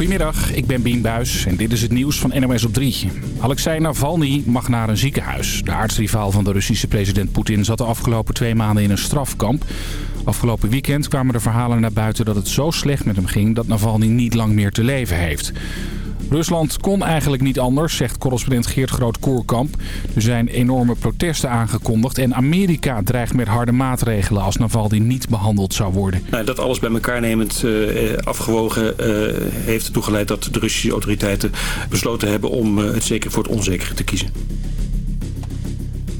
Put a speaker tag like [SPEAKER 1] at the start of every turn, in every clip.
[SPEAKER 1] Goedemiddag, ik ben Bien Buis en dit is het nieuws van NOS op 3. Alexei Navalny mag naar een ziekenhuis. De aartsrivaal van de Russische president Poetin zat de afgelopen twee maanden in een strafkamp. Afgelopen weekend kwamen de verhalen naar buiten dat het zo slecht met hem ging... dat Navalny niet lang meer te leven heeft. Rusland kon eigenlijk niet anders, zegt correspondent Geert Groot-Koerkamp. Er zijn enorme protesten aangekondigd en Amerika dreigt met harde maatregelen als Navalny niet behandeld zou worden.
[SPEAKER 2] Nou, dat alles bij elkaar nemend uh, afgewogen uh, heeft ertoe geleid dat de Russische autoriteiten besloten hebben om uh, het zeker voor het onzekere te kiezen.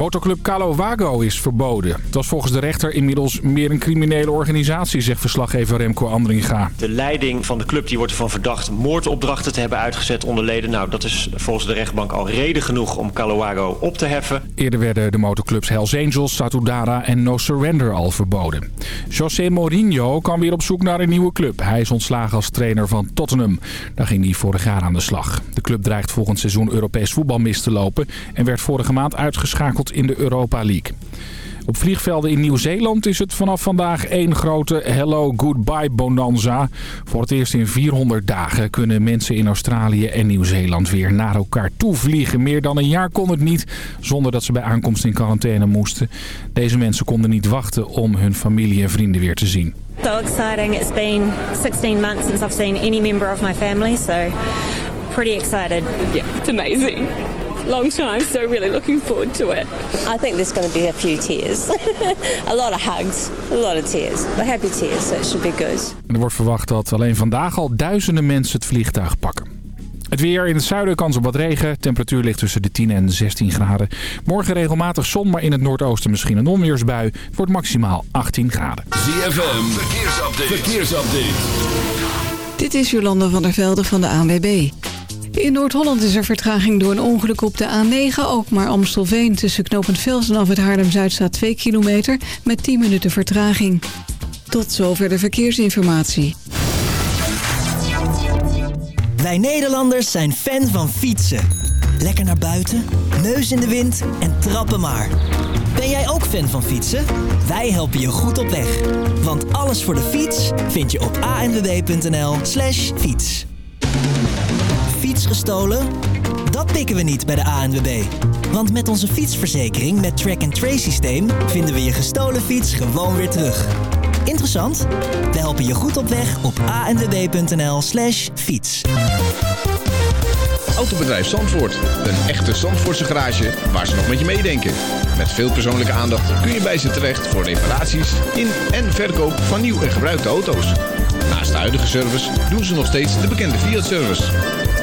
[SPEAKER 1] Motoclub Calo Wago is verboden. Het was volgens de rechter inmiddels meer een criminele organisatie, zegt verslaggever Remco Andringa.
[SPEAKER 3] De leiding van de club die wordt ervan verdacht moordopdrachten te hebben uitgezet onder leden. Nou, dat is volgens de rechtbank al reden genoeg om Calo Wago op te heffen.
[SPEAKER 1] Eerder werden de motoclubs Hells Angels, Satudara en No Surrender al verboden. José Mourinho kan weer op zoek naar een nieuwe club. Hij is ontslagen als trainer van Tottenham. Daar ging hij vorig jaar aan de slag. De club dreigt volgend seizoen Europees voetbal mis te lopen en werd vorige maand uitgeschakeld in de Europa League. Op vliegvelden in Nieuw-Zeeland is het vanaf vandaag één grote hello goodbye bonanza. Voor het eerst in 400 dagen kunnen mensen in Australië en Nieuw-Zeeland weer naar elkaar toe vliegen. Meer dan een jaar kon het niet zonder dat ze bij aankomst in quarantaine moesten. Deze mensen konden niet wachten om hun familie en vrienden weer te zien.
[SPEAKER 4] So exciting. It's been 16 months since I've seen any member of my family, so pretty excited.
[SPEAKER 5] Yeah, it's amazing. Long time, so really looking forward to it.
[SPEAKER 6] I think there's going to be a few tears. a lot of hugs, a lot of tears. But happy tears, so it should be good.
[SPEAKER 1] Er wordt verwacht dat alleen vandaag al duizenden mensen het vliegtuig pakken. Het weer in het zuiden kans op wat regen. Temperatuur ligt tussen de 10 en 16 graden. Morgen regelmatig zon, maar in het noordoosten misschien een onweersbui. Het wordt maximaal 18 graden.
[SPEAKER 7] ZFM, verkeersupdate. verkeersupdate.
[SPEAKER 8] Dit is Jolanda van der Velde van de ANWB. In Noord-Holland is er vertraging door een ongeluk op de A9. Ook maar Amstelveen tussen knooppunt Vels en af het Haarlem-Zuid staat 2 kilometer met 10 minuten vertraging. Tot zover de verkeersinformatie.
[SPEAKER 9] Wij Nederlanders zijn fan van fietsen. Lekker naar buiten, neus in de wind en trappen maar. Ben jij ook fan van fietsen? Wij helpen je goed op weg. Want alles voor de fiets vind je op anwb.nl slash fiets fiets gestolen? Dat pikken we niet bij de ANWB. Want met onze fietsverzekering met track and trace systeem vinden we je gestolen fiets gewoon weer terug. Interessant? We helpen je goed op weg op anwb.nl slash fiets.
[SPEAKER 10] Autobedrijf Zandvoort. Een echte Zandvoortse garage waar ze nog met je meedenken. Met veel persoonlijke aandacht kun je bij ze terecht voor reparaties in en verkoop van nieuw en gebruikte auto's. Naast de huidige service doen ze nog steeds de bekende Fiat-service.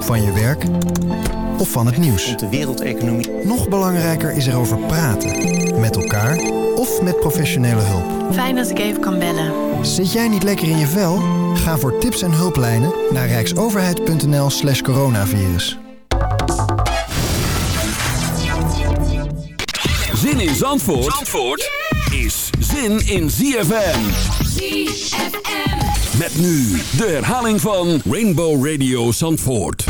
[SPEAKER 11] Van je werk of van het nieuws.
[SPEAKER 3] De wereldeconomie.
[SPEAKER 11] Nog belangrijker is erover praten. Met elkaar of met professionele hulp.
[SPEAKER 12] Fijn als ik even kan bellen.
[SPEAKER 11] Zit jij niet lekker in je vel? Ga voor tips en hulplijnen naar rijksoverheid.nl slash coronavirus.
[SPEAKER 7] Zin in Zandvoort, Zandvoort is zin in ZFM.
[SPEAKER 13] ZFM.
[SPEAKER 7] Met nu de herhaling van Rainbow Radio Zandvoort.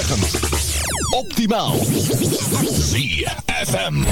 [SPEAKER 7] Grensverleggend. Optimaal. ZFM.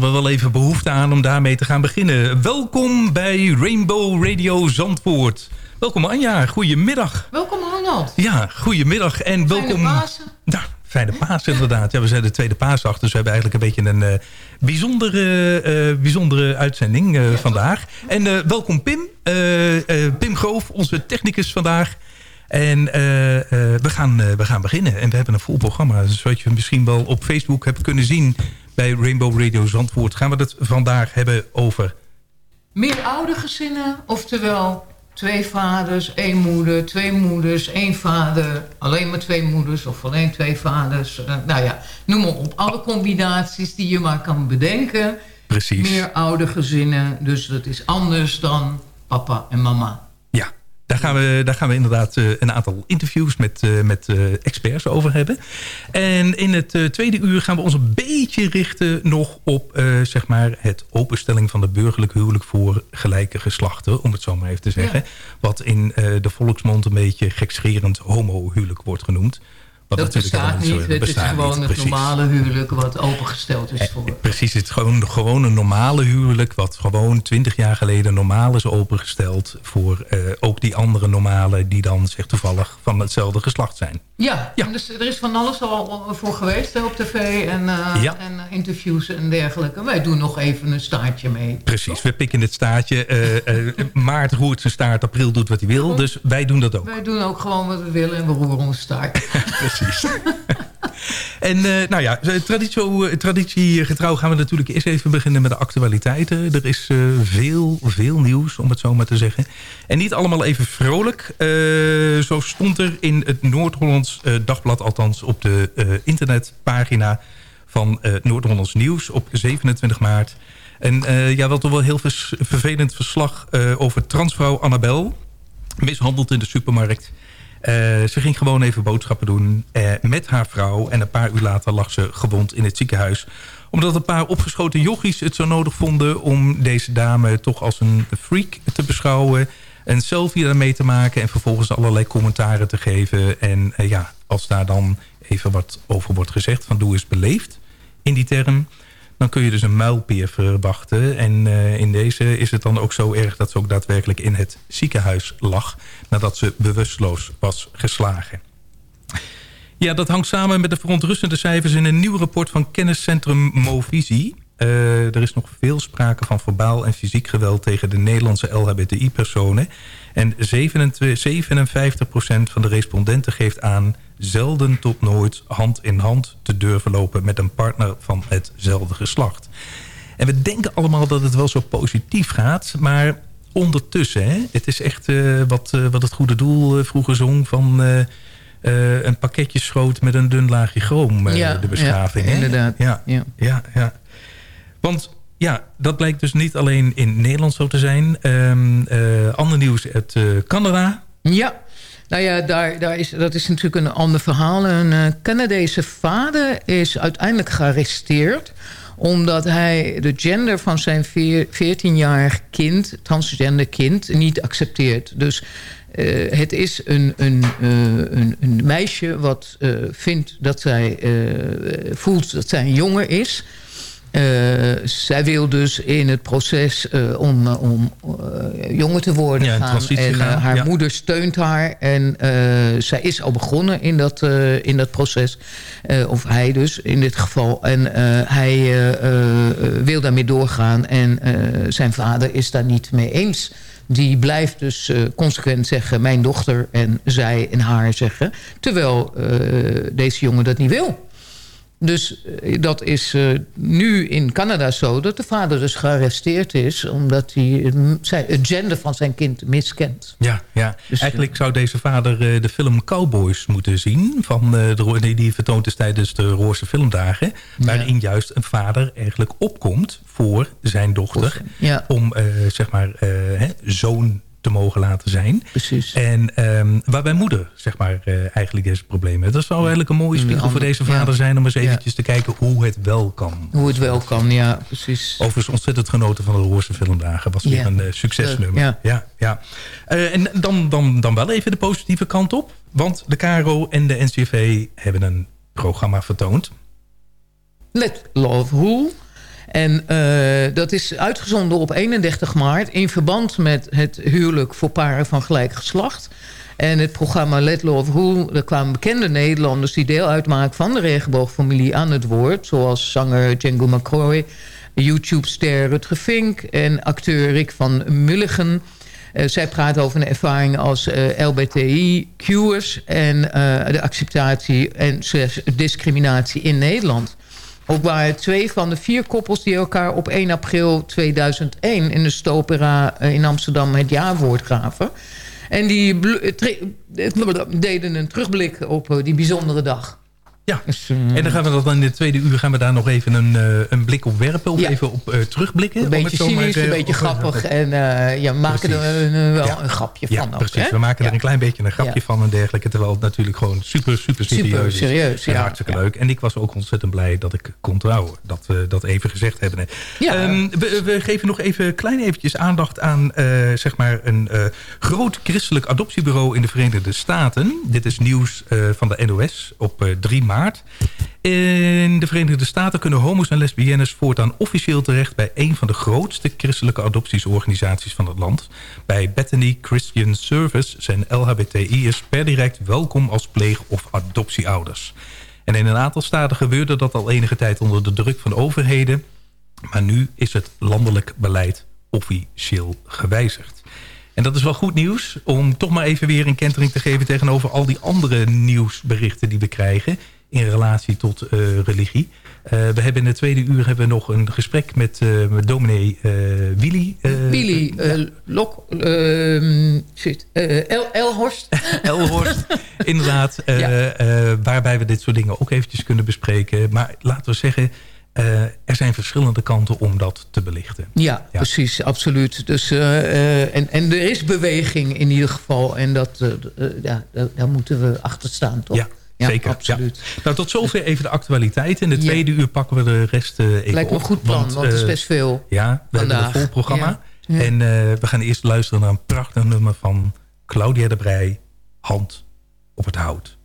[SPEAKER 14] Hadden we wel even behoefte aan om daarmee te gaan beginnen. Welkom bij Rainbow Radio Zandvoort. Welkom Anja, goedemiddag.
[SPEAKER 15] Welkom Arnold.
[SPEAKER 14] Ja, goedemiddag en welkom...
[SPEAKER 15] Pasen.
[SPEAKER 14] Ja, fijne paas inderdaad. Ja, we zijn de tweede paasdag, dus we hebben eigenlijk een beetje een eh, bijzondere, eh, bijzondere uitzending eh, vandaag. En welkom Pim. Pim Groof, onze technicus vandaag. En eh, eh, we, gaan, eh, we gaan beginnen. En we hebben een vol programma. Dus wat je misschien wel op Facebook hebt kunnen zien... bij Rainbow Radio Zandvoort... gaan we het vandaag hebben over...
[SPEAKER 15] Meer oude gezinnen, oftewel twee vaders, één moeder, twee moeders, één vader, alleen maar twee moeders of alleen twee vaders. Nou ja, noem maar op. Alle combinaties die je maar kan bedenken.
[SPEAKER 14] Precies.
[SPEAKER 15] Meer oude gezinnen, dus dat is anders dan papa en mama.
[SPEAKER 14] Daar gaan we, daar gaan we inderdaad eh, een aantal interviews met, eh, met eh, experts over hebben. En in het tweede uur gaan we ons een beetje richten nog op eh, zeg maar het openstelling van de burgerlijk huwelijk voor gelijke geslachten. Om het zo maar even te zeggen. Wat in de volksmond een beetje gekscherend homohuwelijk wordt genoemd. Wat
[SPEAKER 15] dat bestaat niet. Het is gewoon
[SPEAKER 14] niet,
[SPEAKER 15] het
[SPEAKER 14] precies. Eh,
[SPEAKER 15] normale huwelijk wat opengesteld is voor.
[SPEAKER 14] Precies, het is gewoon, gewoon een normale huwelijk... wat gewoon twintig jaar geleden normaal is opengesteld... voor eh, ook die andere normale die dan zeg toevallig van hetzelfde geslacht zijn.
[SPEAKER 15] Ja, En dus er is van alles al voor geweest hè, op tv en, eh,
[SPEAKER 14] Ja.
[SPEAKER 15] en eh, interviews en dergelijke. Wij doen nog even een staartje mee.
[SPEAKER 14] Precies, we pikken het staartje. eh, eh, maart roert zijn staart, april doet wat hij wil. Dus wij doen dat ook.
[SPEAKER 15] Wij doen ook gewoon wat we willen en we roeren ons staart.
[SPEAKER 14] Precies. En eh, nou ja, traditie, traditiegetrouw gaan we natuurlijk eerst even beginnen met de actualiteiten. Er is eh, veel, veel nieuws, om het zo maar te zeggen. En niet allemaal even vrolijk. Eh, zo stond er in het Noord-Hollands eh, Dagblad, althans op de eh, internetpagina van eh, Noord-Hollands Nieuws op 27 maart. En eh, ja, wel toch wel heel vervelend verslag eh, over transvrouw Annabel. Mishandeld in de supermarkt. Eh, ze ging gewoon even boodschappen doen eh, met haar vrouw. En een paar uur later lag ze gewond in het ziekenhuis. Omdat een paar opgeschoten jochies het zo nodig vonden... om deze dame toch als een freak te beschouwen. Een selfie daarmee te maken. En vervolgens allerlei commentaren te geven. En eh, ja, als daar dan even wat over wordt gezegd... van doe eens beleefd in die term... dan kun je dus een muilpeer verwachten. En eh, in deze is het dan ook zo erg dat ze ook daadwerkelijk in het ziekenhuis lag... nadat ze bewusteloos was geslagen. Ja, dat hangt samen met de verontrustende cijfers... in een nieuw rapport van kenniscentrum Movisie. Eh, er is nog veel sprake van verbaal en fysiek geweld... tegen de Nederlandse LHBTI-personen. En 57% van de respondenten geeft aan... zelden tot nooit hand in hand te durven lopen... met een partner van hetzelfde geslacht. En we denken allemaal dat het wel zo positief gaat... maar ondertussen, hè, het is echt eh, wat, eh, wat het goede doel eh, vroeger zong... van een pakketje schoot met een dun laagje chroom,
[SPEAKER 15] Ja,
[SPEAKER 14] de beschaving.
[SPEAKER 15] ja, inderdaad.
[SPEAKER 14] Ja,
[SPEAKER 15] Ja.
[SPEAKER 14] ja, ja. Want ja, dat blijkt dus niet alleen in Nederland zo te zijn. Eh, ander nieuws uit Canada.
[SPEAKER 15] Ja, nou ja, daar, daar is, dat is natuurlijk een ander verhaal. Een eh, Canadese vader is uiteindelijk gearresteerd omdat hij de gender van zijn veer- 14-jarig kind, transgender kind, niet accepteert. Dus eh, het is een, een, eh, een, meisje wat vindt dat zij voelt dat zij een jongen is. Eh, zij wil dus in het proces eh, om, eh, om jonger te worden
[SPEAKER 14] Ja,
[SPEAKER 15] gaan. En
[SPEAKER 14] gaan,
[SPEAKER 15] haar
[SPEAKER 14] ja.
[SPEAKER 15] moeder steunt haar. En zij is al begonnen in dat, in dat proces. Of hij dus in dit geval. En hij wil daarmee doorgaan. En zijn vader is daar niet mee eens. Die blijft dus consequent zeggen... mijn dochter en zij en haar zeggen. Terwijl deze jongen dat niet wil. Dus eh, dat is eh, nu in Canada zo... dat de vader dus gearresteerd is... omdat hij eh, het gender van zijn kind miskent.
[SPEAKER 14] Ja, ja.
[SPEAKER 15] Dus,
[SPEAKER 14] eigenlijk zou deze vader de film Cowboys moeten zien. Van, eh, de, die, vertoond is tijdens de Roorse Filmdagen. Waarin juist een vader eigenlijk opkomt voor zijn dochter.
[SPEAKER 15] Ja.
[SPEAKER 14] Om zeg maar hè, zoon te mogen laten zijn.
[SPEAKER 15] Precies.
[SPEAKER 14] En ehm, waarbij moeder zeg maar eh, eigenlijk deze problemen heeft. Dat zou eigenlijk een mooie spiegel voor deze vader
[SPEAKER 15] ja.
[SPEAKER 14] zijn... om eens
[SPEAKER 15] Ja.
[SPEAKER 14] eventjes te kijken hoe het wel kan.
[SPEAKER 15] Hoe het wel kan, ja, precies.
[SPEAKER 14] Overigens ontzettend genoten van de Roorse Filmdagen. Was weer
[SPEAKER 15] Ja.
[SPEAKER 14] een eh, succesnummer.
[SPEAKER 15] Ja.
[SPEAKER 14] ja, ja. Eh, en dan, dan, dan wel even de positieve kant op. Want de KRO en de NCV hebben een programma vertoond.
[SPEAKER 15] Let Love Who. En eh, dat is uitgezonden op 31 maart... in verband met het huwelijk voor paren van gelijk geslacht. En het programma Let Love Who... daar kwamen bekende Nederlanders die deel uitmaken... van de regenboogfamilie aan het woord. Zoals zanger Django McCroy... YouTube-ster Rutger Vink... en acteur Rick van Mulligen... Eh, zij praten over een ervaring als eh, LBTI-Q'ers... en de acceptatie en discriminatie in Nederland. Ook waren twee van de vier koppels die elkaar op 1 april 2001... in de Stopera eh, in Amsterdam het jaarwoord gaven. En die deden een terugblik op eh, die bijzondere dag.
[SPEAKER 14] Ja,
[SPEAKER 15] Dus,
[SPEAKER 14] en dan gaan we dat dan in de tweede uur gaan we daar nog even een, eh, een blik op werpen. Of
[SPEAKER 15] Ja.
[SPEAKER 14] even op eh, terugblikken.
[SPEAKER 15] Een beetje cynisch,
[SPEAKER 14] eh,
[SPEAKER 15] een beetje grappig. En eh, ja, we maken er wel
[SPEAKER 14] Ja.
[SPEAKER 15] een grapje
[SPEAKER 14] Ja,
[SPEAKER 15] van. ook,
[SPEAKER 14] precies.
[SPEAKER 15] hè?
[SPEAKER 14] we maken er een klein beetje een grapje van en dergelijke. Terwijl het natuurlijk gewoon super, super serieus
[SPEAKER 15] Super
[SPEAKER 14] is.
[SPEAKER 15] serieus,
[SPEAKER 14] En
[SPEAKER 15] ja.
[SPEAKER 14] hartstikke leuk. En ik was ook ontzettend blij dat ik kon trouwen. Dat we dat even gezegd hebben.
[SPEAKER 15] Ja.
[SPEAKER 14] Ehm, we, we geven nog even klein eventjes aandacht aan zeg maar een groot christelijk adoptiebureau in de Verenigde Staten. Dit is nieuws van de NOS op eh, 3 maart. In de Verenigde Staten kunnen homo's en lesbiennes voortaan officieel terecht... bij een van de grootste christelijke adoptiesorganisaties van het land. Bij Bethany Christian Service zijn LHBTI'ers per direct welkom als pleeg- of adoptieouders. En in een aantal staten gebeurde dat al enige tijd onder de druk van overheden. Maar nu is het landelijk beleid officieel gewijzigd. En dat is wel goed nieuws om toch maar even weer een kentering te geven... tegenover al die andere nieuwsberichten die we krijgen in relatie tot eh, religie. Eh, we hebben in de tweede uur hebben we nog een gesprek met, eh, met dominee Willy.
[SPEAKER 15] Willy Lok... ehm, shit. El, Elhorst.
[SPEAKER 14] Elhorst, inderdaad. waarbij we dit soort dingen ook eventjes kunnen bespreken. Maar laten we zeggen, er zijn verschillende kanten om dat te belichten.
[SPEAKER 15] Ja, precies, absoluut. Dus, en, en er is beweging in ieder geval. En dat, ja, daar, daar moeten we achter staan, toch?
[SPEAKER 14] Ja, zeker.
[SPEAKER 15] absoluut.
[SPEAKER 14] Ja. Nou, tot zover even de actualiteit. In de tweede uur pakken we de rest eh, even
[SPEAKER 15] Lijkt me
[SPEAKER 14] op.
[SPEAKER 15] een goed plan, want het is
[SPEAKER 14] eh,
[SPEAKER 15] best veel
[SPEAKER 14] Ja, we hebben een vol programma. En eh, we gaan eerst luisteren naar een prachtig nummer van Claudia de Brij. Hand op het hout.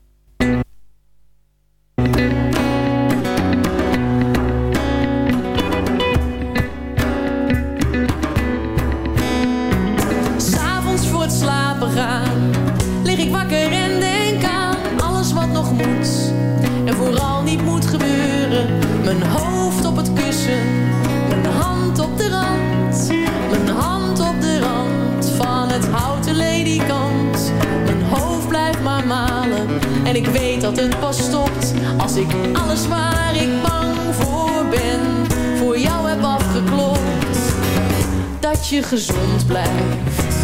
[SPEAKER 16] Mijn hoofd op het kussen, mijn hand op de rand. Mijn hand op de rand van het houten ledikant. Mijn hoofd blijft maar malen en ik weet dat het pas stopt. Als ik alles waar ik bang voor ben, voor jou heb afgeklopt dat je gezond blijft.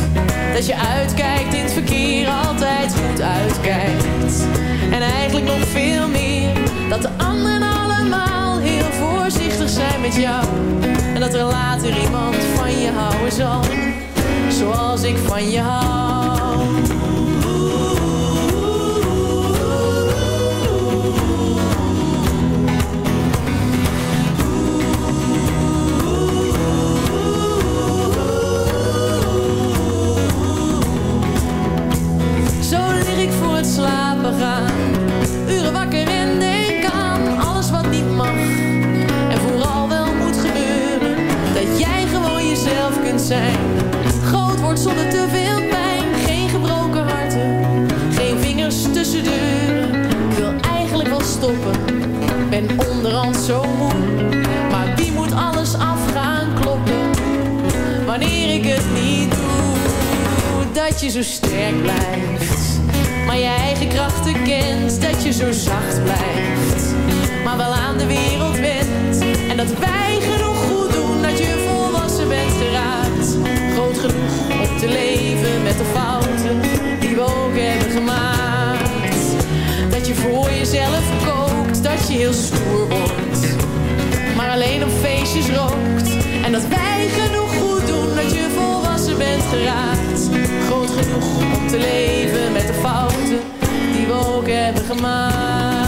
[SPEAKER 16] Dat je uitkijkt in het verkeer, altijd goed uitkijkt. En eigenlijk nog veel meer, dat de anderen allemaal voorzichtig zijn met jou. En dat er later iemand van je houden zal, zoals ik van je hou. Zo lig ik voor het slapen gaan. Groot wordt zonder te veel pijn. Geen gebroken harten. Geen vingers tussen deuren. Ik wil eigenlijk wel stoppen. Ben onderhand zo moe. Maar wie moet alles af gaan kloppen? Wanneer ik het niet doe dat je zo sterk blijft. Maar je eigen krachten kent, dat je zo zacht blijft. Maar wel aan de wereld bent. En dat wij genoeg geraakt. Groot genoeg om te leven met de fouten die we ook hebben gemaakt. Dat je voor jezelf kookt, dat je heel stoer wordt. Maar alleen op feestjes rookt. En dat wij genoeg goed doen, dat je volwassen bent geraakt. Groot genoeg om te leven met de fouten die we ook hebben gemaakt.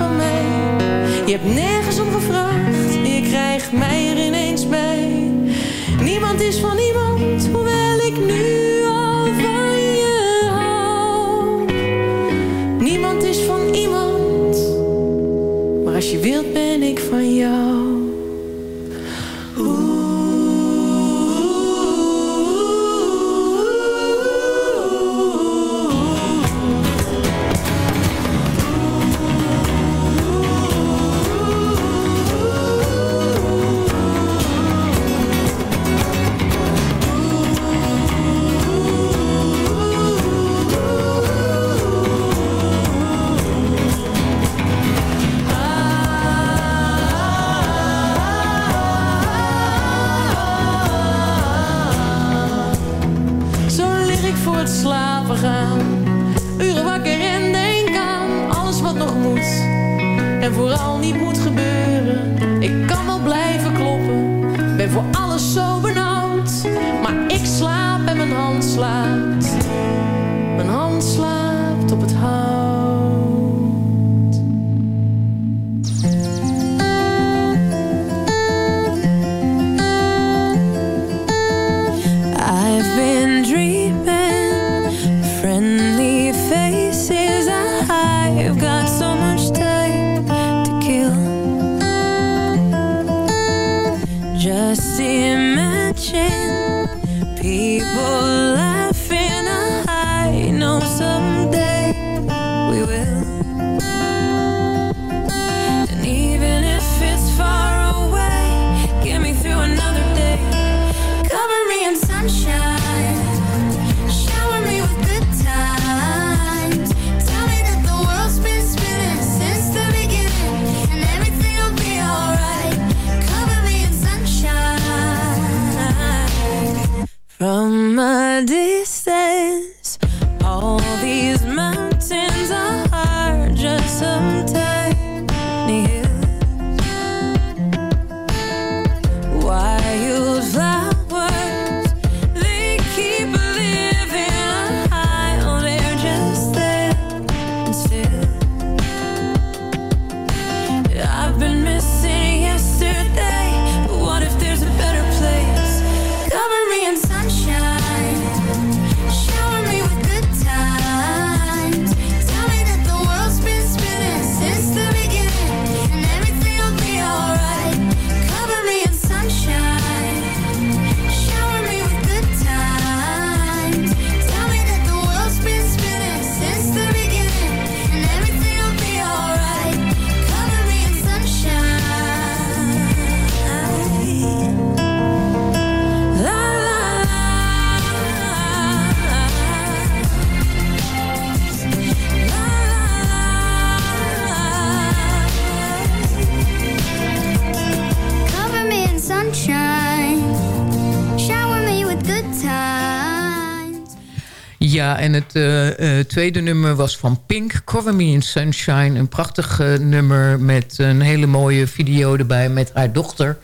[SPEAKER 16] Van. Je hebt
[SPEAKER 15] tweede nummer was van Pink, Cover Me in Sunshine. Een prachtig eh, nummer met een hele mooie video erbij met haar dochter.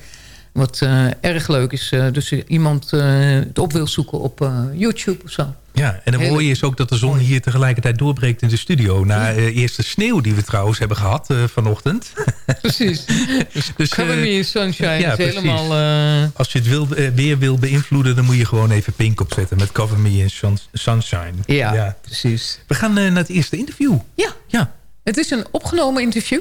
[SPEAKER 15] Wat eh, erg leuk is. eh, dus iemand het op wil zoeken op YouTube of zo.
[SPEAKER 14] Ja, en dan
[SPEAKER 15] Hele-
[SPEAKER 14] mooie is ook dat de zon hier tegelijkertijd doorbreekt in de studio. Na eh, eerste sneeuw die we trouwens hebben gehad eh, vanochtend.
[SPEAKER 15] Precies.
[SPEAKER 14] dus,
[SPEAKER 15] Cover
[SPEAKER 14] eh,
[SPEAKER 15] Me in Sunshine
[SPEAKER 14] ja,
[SPEAKER 15] is
[SPEAKER 14] precies.
[SPEAKER 15] helemaal...
[SPEAKER 14] Als je het wil, weer wil beïnvloeden, dan moet je gewoon even Pink opzetten met Cover Me in Sun- Sunshine.
[SPEAKER 15] Ja, precies.
[SPEAKER 14] We gaan naar het eerste interview.
[SPEAKER 15] Ja.
[SPEAKER 14] ja.
[SPEAKER 15] Het is een opgenomen interview.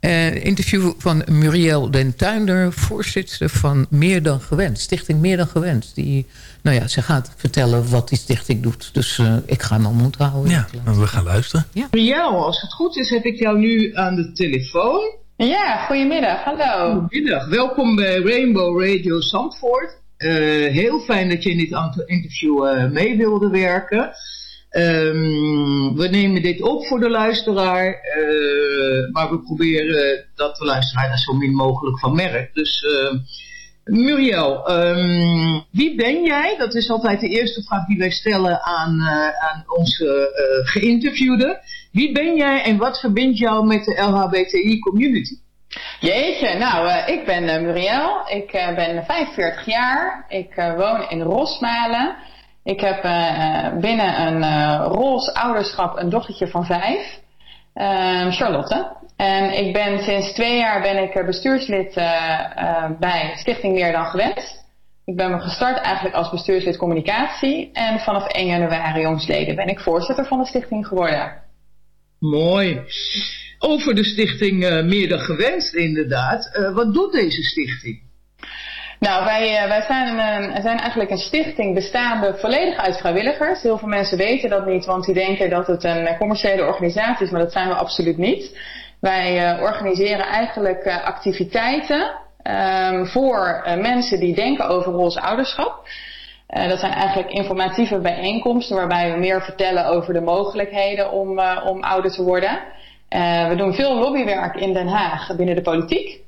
[SPEAKER 15] Een interview van Muriel Den Tuinder, voorzitter van Meer Dan Gewenst. Stichting Meer Dan Gewenst. Die, nou ja, ze gaat vertellen wat die stichting doet. Dus eh, ik ga mijn mond houden.
[SPEAKER 14] Ja, we gaan luisteren.
[SPEAKER 17] Riel, als het goed is heb ik jou nu aan de telefoon.
[SPEAKER 18] Ja, goedemiddag. Hallo.
[SPEAKER 17] Goedemiddag. Welkom bij Rainbow Radio Zandvoort. Eh, heel fijn dat je in dit interview eh, mee wilde werken. Ehm, we nemen dit op voor de luisteraar, eh, maar we proberen dat de luisteraar zo min mogelijk van merkt. Dus eh, Muriel, ehm, wie ben jij? Dat is altijd de eerste vraag die wij stellen aan, eh, aan onze geïnterviewden. Wie ben jij en wat verbindt jou met de LHBTI-community?
[SPEAKER 18] Jeetje, nou, ik ben Muriel. Ik ben 45 jaar. Ik woon in Rosmalen. Ik heb eh, eh, binnen een eh roze ouderschap een dochtertje van vijf, ehm, Charlotte. En ik ben sinds twee jaar ben ik bestuurslid bij Stichting Meer Dan Gewenst. Ik ben me gestart eigenlijk als bestuurslid communicatie. En vanaf 1 januari jongsleden ben ik voorzitter van de stichting geworden.
[SPEAKER 17] Mooi. Over de stichting Meer dan Gewenst inderdaad. Wat doet deze stichting?
[SPEAKER 18] Nou, wij, eh, wij zijn, zijn eigenlijk een stichting bestaande volledig uit vrijwilligers. Heel veel mensen weten dat niet, want die denken dat het een eh, commerciële organisatie is, maar dat zijn we absoluut niet. Wij eh, organiseren eigenlijk activiteiten ehm, voor mensen die denken over roze ouderschap. Dat zijn eigenlijk informatieve bijeenkomsten waarbij we meer vertellen over de mogelijkheden om, om ouder te worden. We doen veel lobbywerk in Den Haag binnen de politiek.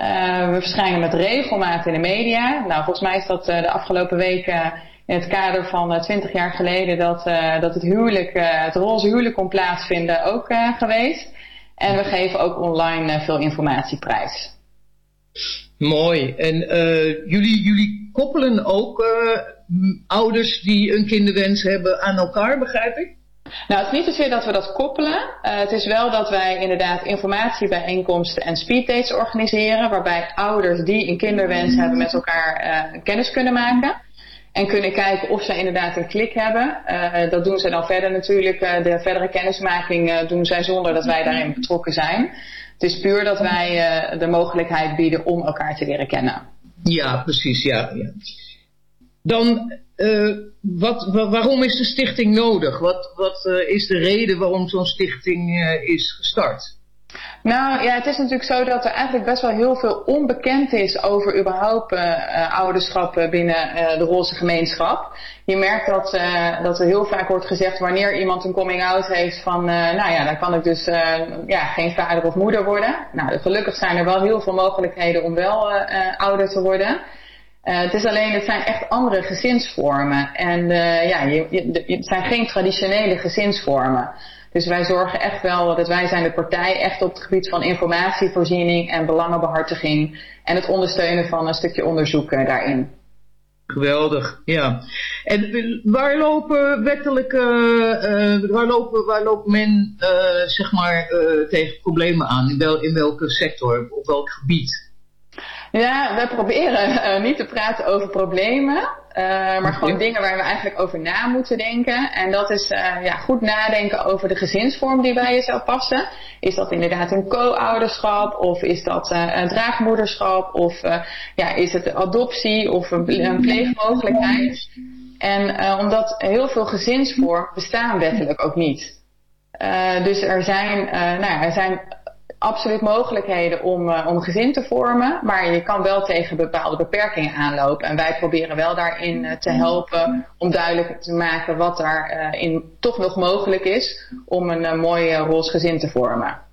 [SPEAKER 18] Eh, we verschijnen met regelmaat in de media. Nou, volgens mij is dat eh, de afgelopen weken in het kader van eh, 20 jaar geleden dat, dat het huwelijk, het roze huwelijk kon plaatsvinden ook geweest. En we geven ook online veel informatie prijs.
[SPEAKER 17] Mooi. En jullie, jullie koppelen ook ouders die een kinderwens hebben aan elkaar, begrijp ik?
[SPEAKER 18] Nou, het is niet zozeer dat we dat koppelen. Eh, het is wel dat wij inderdaad informatiebijeenkomsten en speeddates organiseren. Waarbij ouders die een kinderwens hebben met elkaar eh, kennis kunnen maken. En kunnen kijken of zij inderdaad een klik hebben. Eh, dat doen ze dan verder natuurlijk. de verdere kennismaking doen zij zonder dat wij daarin betrokken zijn. Het is puur dat wij de mogelijkheid bieden om elkaar te leren kennen.
[SPEAKER 17] Ja, precies. Ja. Dan, eh, wat, wa- waarom is de stichting nodig? Wat, wat eh, is de reden waarom zo'n stichting eh, is gestart?
[SPEAKER 18] Nou ja, het is natuurlijk zo dat er eigenlijk best wel heel veel onbekend is over überhaupt ouderschap binnen de roze gemeenschap. Je merkt dat, dat er heel vaak wordt gezegd wanneer iemand een coming out heeft van, nou ja, dan kan ik dus ja, geen vader of moeder worden. Nou, gelukkig zijn er wel heel veel mogelijkheden om wel ouder te worden. Eh, het is alleen, het zijn echt andere gezinsvormen. En eh, ja, je, het zijn geen traditionele gezinsvormen. Dus wij zorgen echt wel dat wij zijn de partij echt op het gebied van informatievoorziening en belangenbehartiging. En het ondersteunen van een stukje onderzoek eh, daarin.
[SPEAKER 17] Geweldig, ja. En waar lopen wettelijke, waar, lopen, waar loopt men zeg maar tegen problemen aan? In, wel, in welke sector, op welk gebied?
[SPEAKER 18] Ja, we proberen eh, niet te praten over problemen, eh, maar gewoon dingen waar we eigenlijk over na moeten denken. En dat is eh, ja, goed nadenken over de gezinsvorm die bij je zou passen. Is dat inderdaad een co-ouderschap of is dat een draagmoederschap of ja, is het adoptie of een, een pleegmogelijkheid? En omdat heel veel gezinsvormen bestaan wettelijk ook niet. Dus er zijn, nou ja, er zijn absoluut mogelijkheden om, eh, om een gezin te vormen. Maar je kan wel tegen bepaalde beperkingen aanlopen. En wij proberen wel daarin eh, te helpen om duidelijk te maken wat daarin in toch nog mogelijk is om een eh, mooi eh, roze gezin te vormen.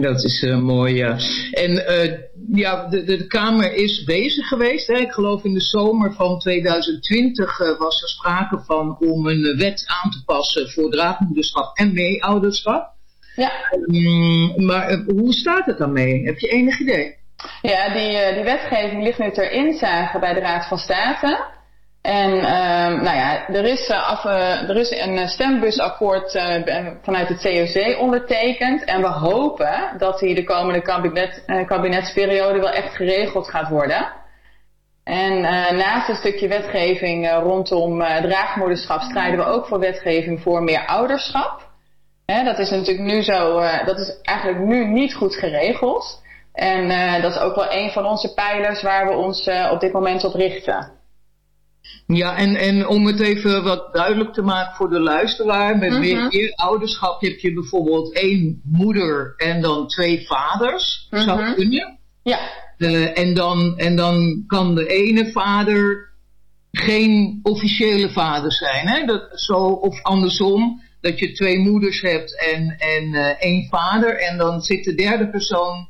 [SPEAKER 17] Dat is eh, mooi, ja. En eh, ja, de, de, Kamer is bezig geweest. Hè. Ik geloof in de zomer van 2020 eh, was er sprake van om een eh, wet aan te passen voor draagmoederschap en meeouderschap.
[SPEAKER 18] Ja.
[SPEAKER 17] Mm, maar eh, hoe staat het dan mee? Heb je enig idee?
[SPEAKER 18] Ja, die, eh, die wetgeving ligt nu ter inzage bij de Raad van State. En ehm, nou ja, er is, eh, af, er is een stembusakkoord vanuit het COC ondertekend. En we hopen dat die de komende kabinet, kabinetsperiode wel echt geregeld gaat worden. En naast een stukje wetgeving rondom draagmoederschap strijden we ook voor wetgeving voor meer ouderschap. Dat is natuurlijk nu zo, eh, dat is eigenlijk nu niet goed geregeld. En eh, dat is ook wel een van onze pijlers waar we ons eh, op dit moment op richten.
[SPEAKER 17] Ja, en, en om het even wat duidelijk te maken voor de luisteraar. Met
[SPEAKER 18] Mhm.
[SPEAKER 17] meer, meer ouderschap heb je bijvoorbeeld één moeder en dan twee vaders. Zou
[SPEAKER 18] Mhm.
[SPEAKER 17] kunnen.
[SPEAKER 18] Ja.
[SPEAKER 17] En, dan, en dan kan de ene vader geen officiële vader zijn. Hè? Dat, zo, of andersom, dat je twee moeders hebt en, en eh, één vader. En dan zit de derde persoon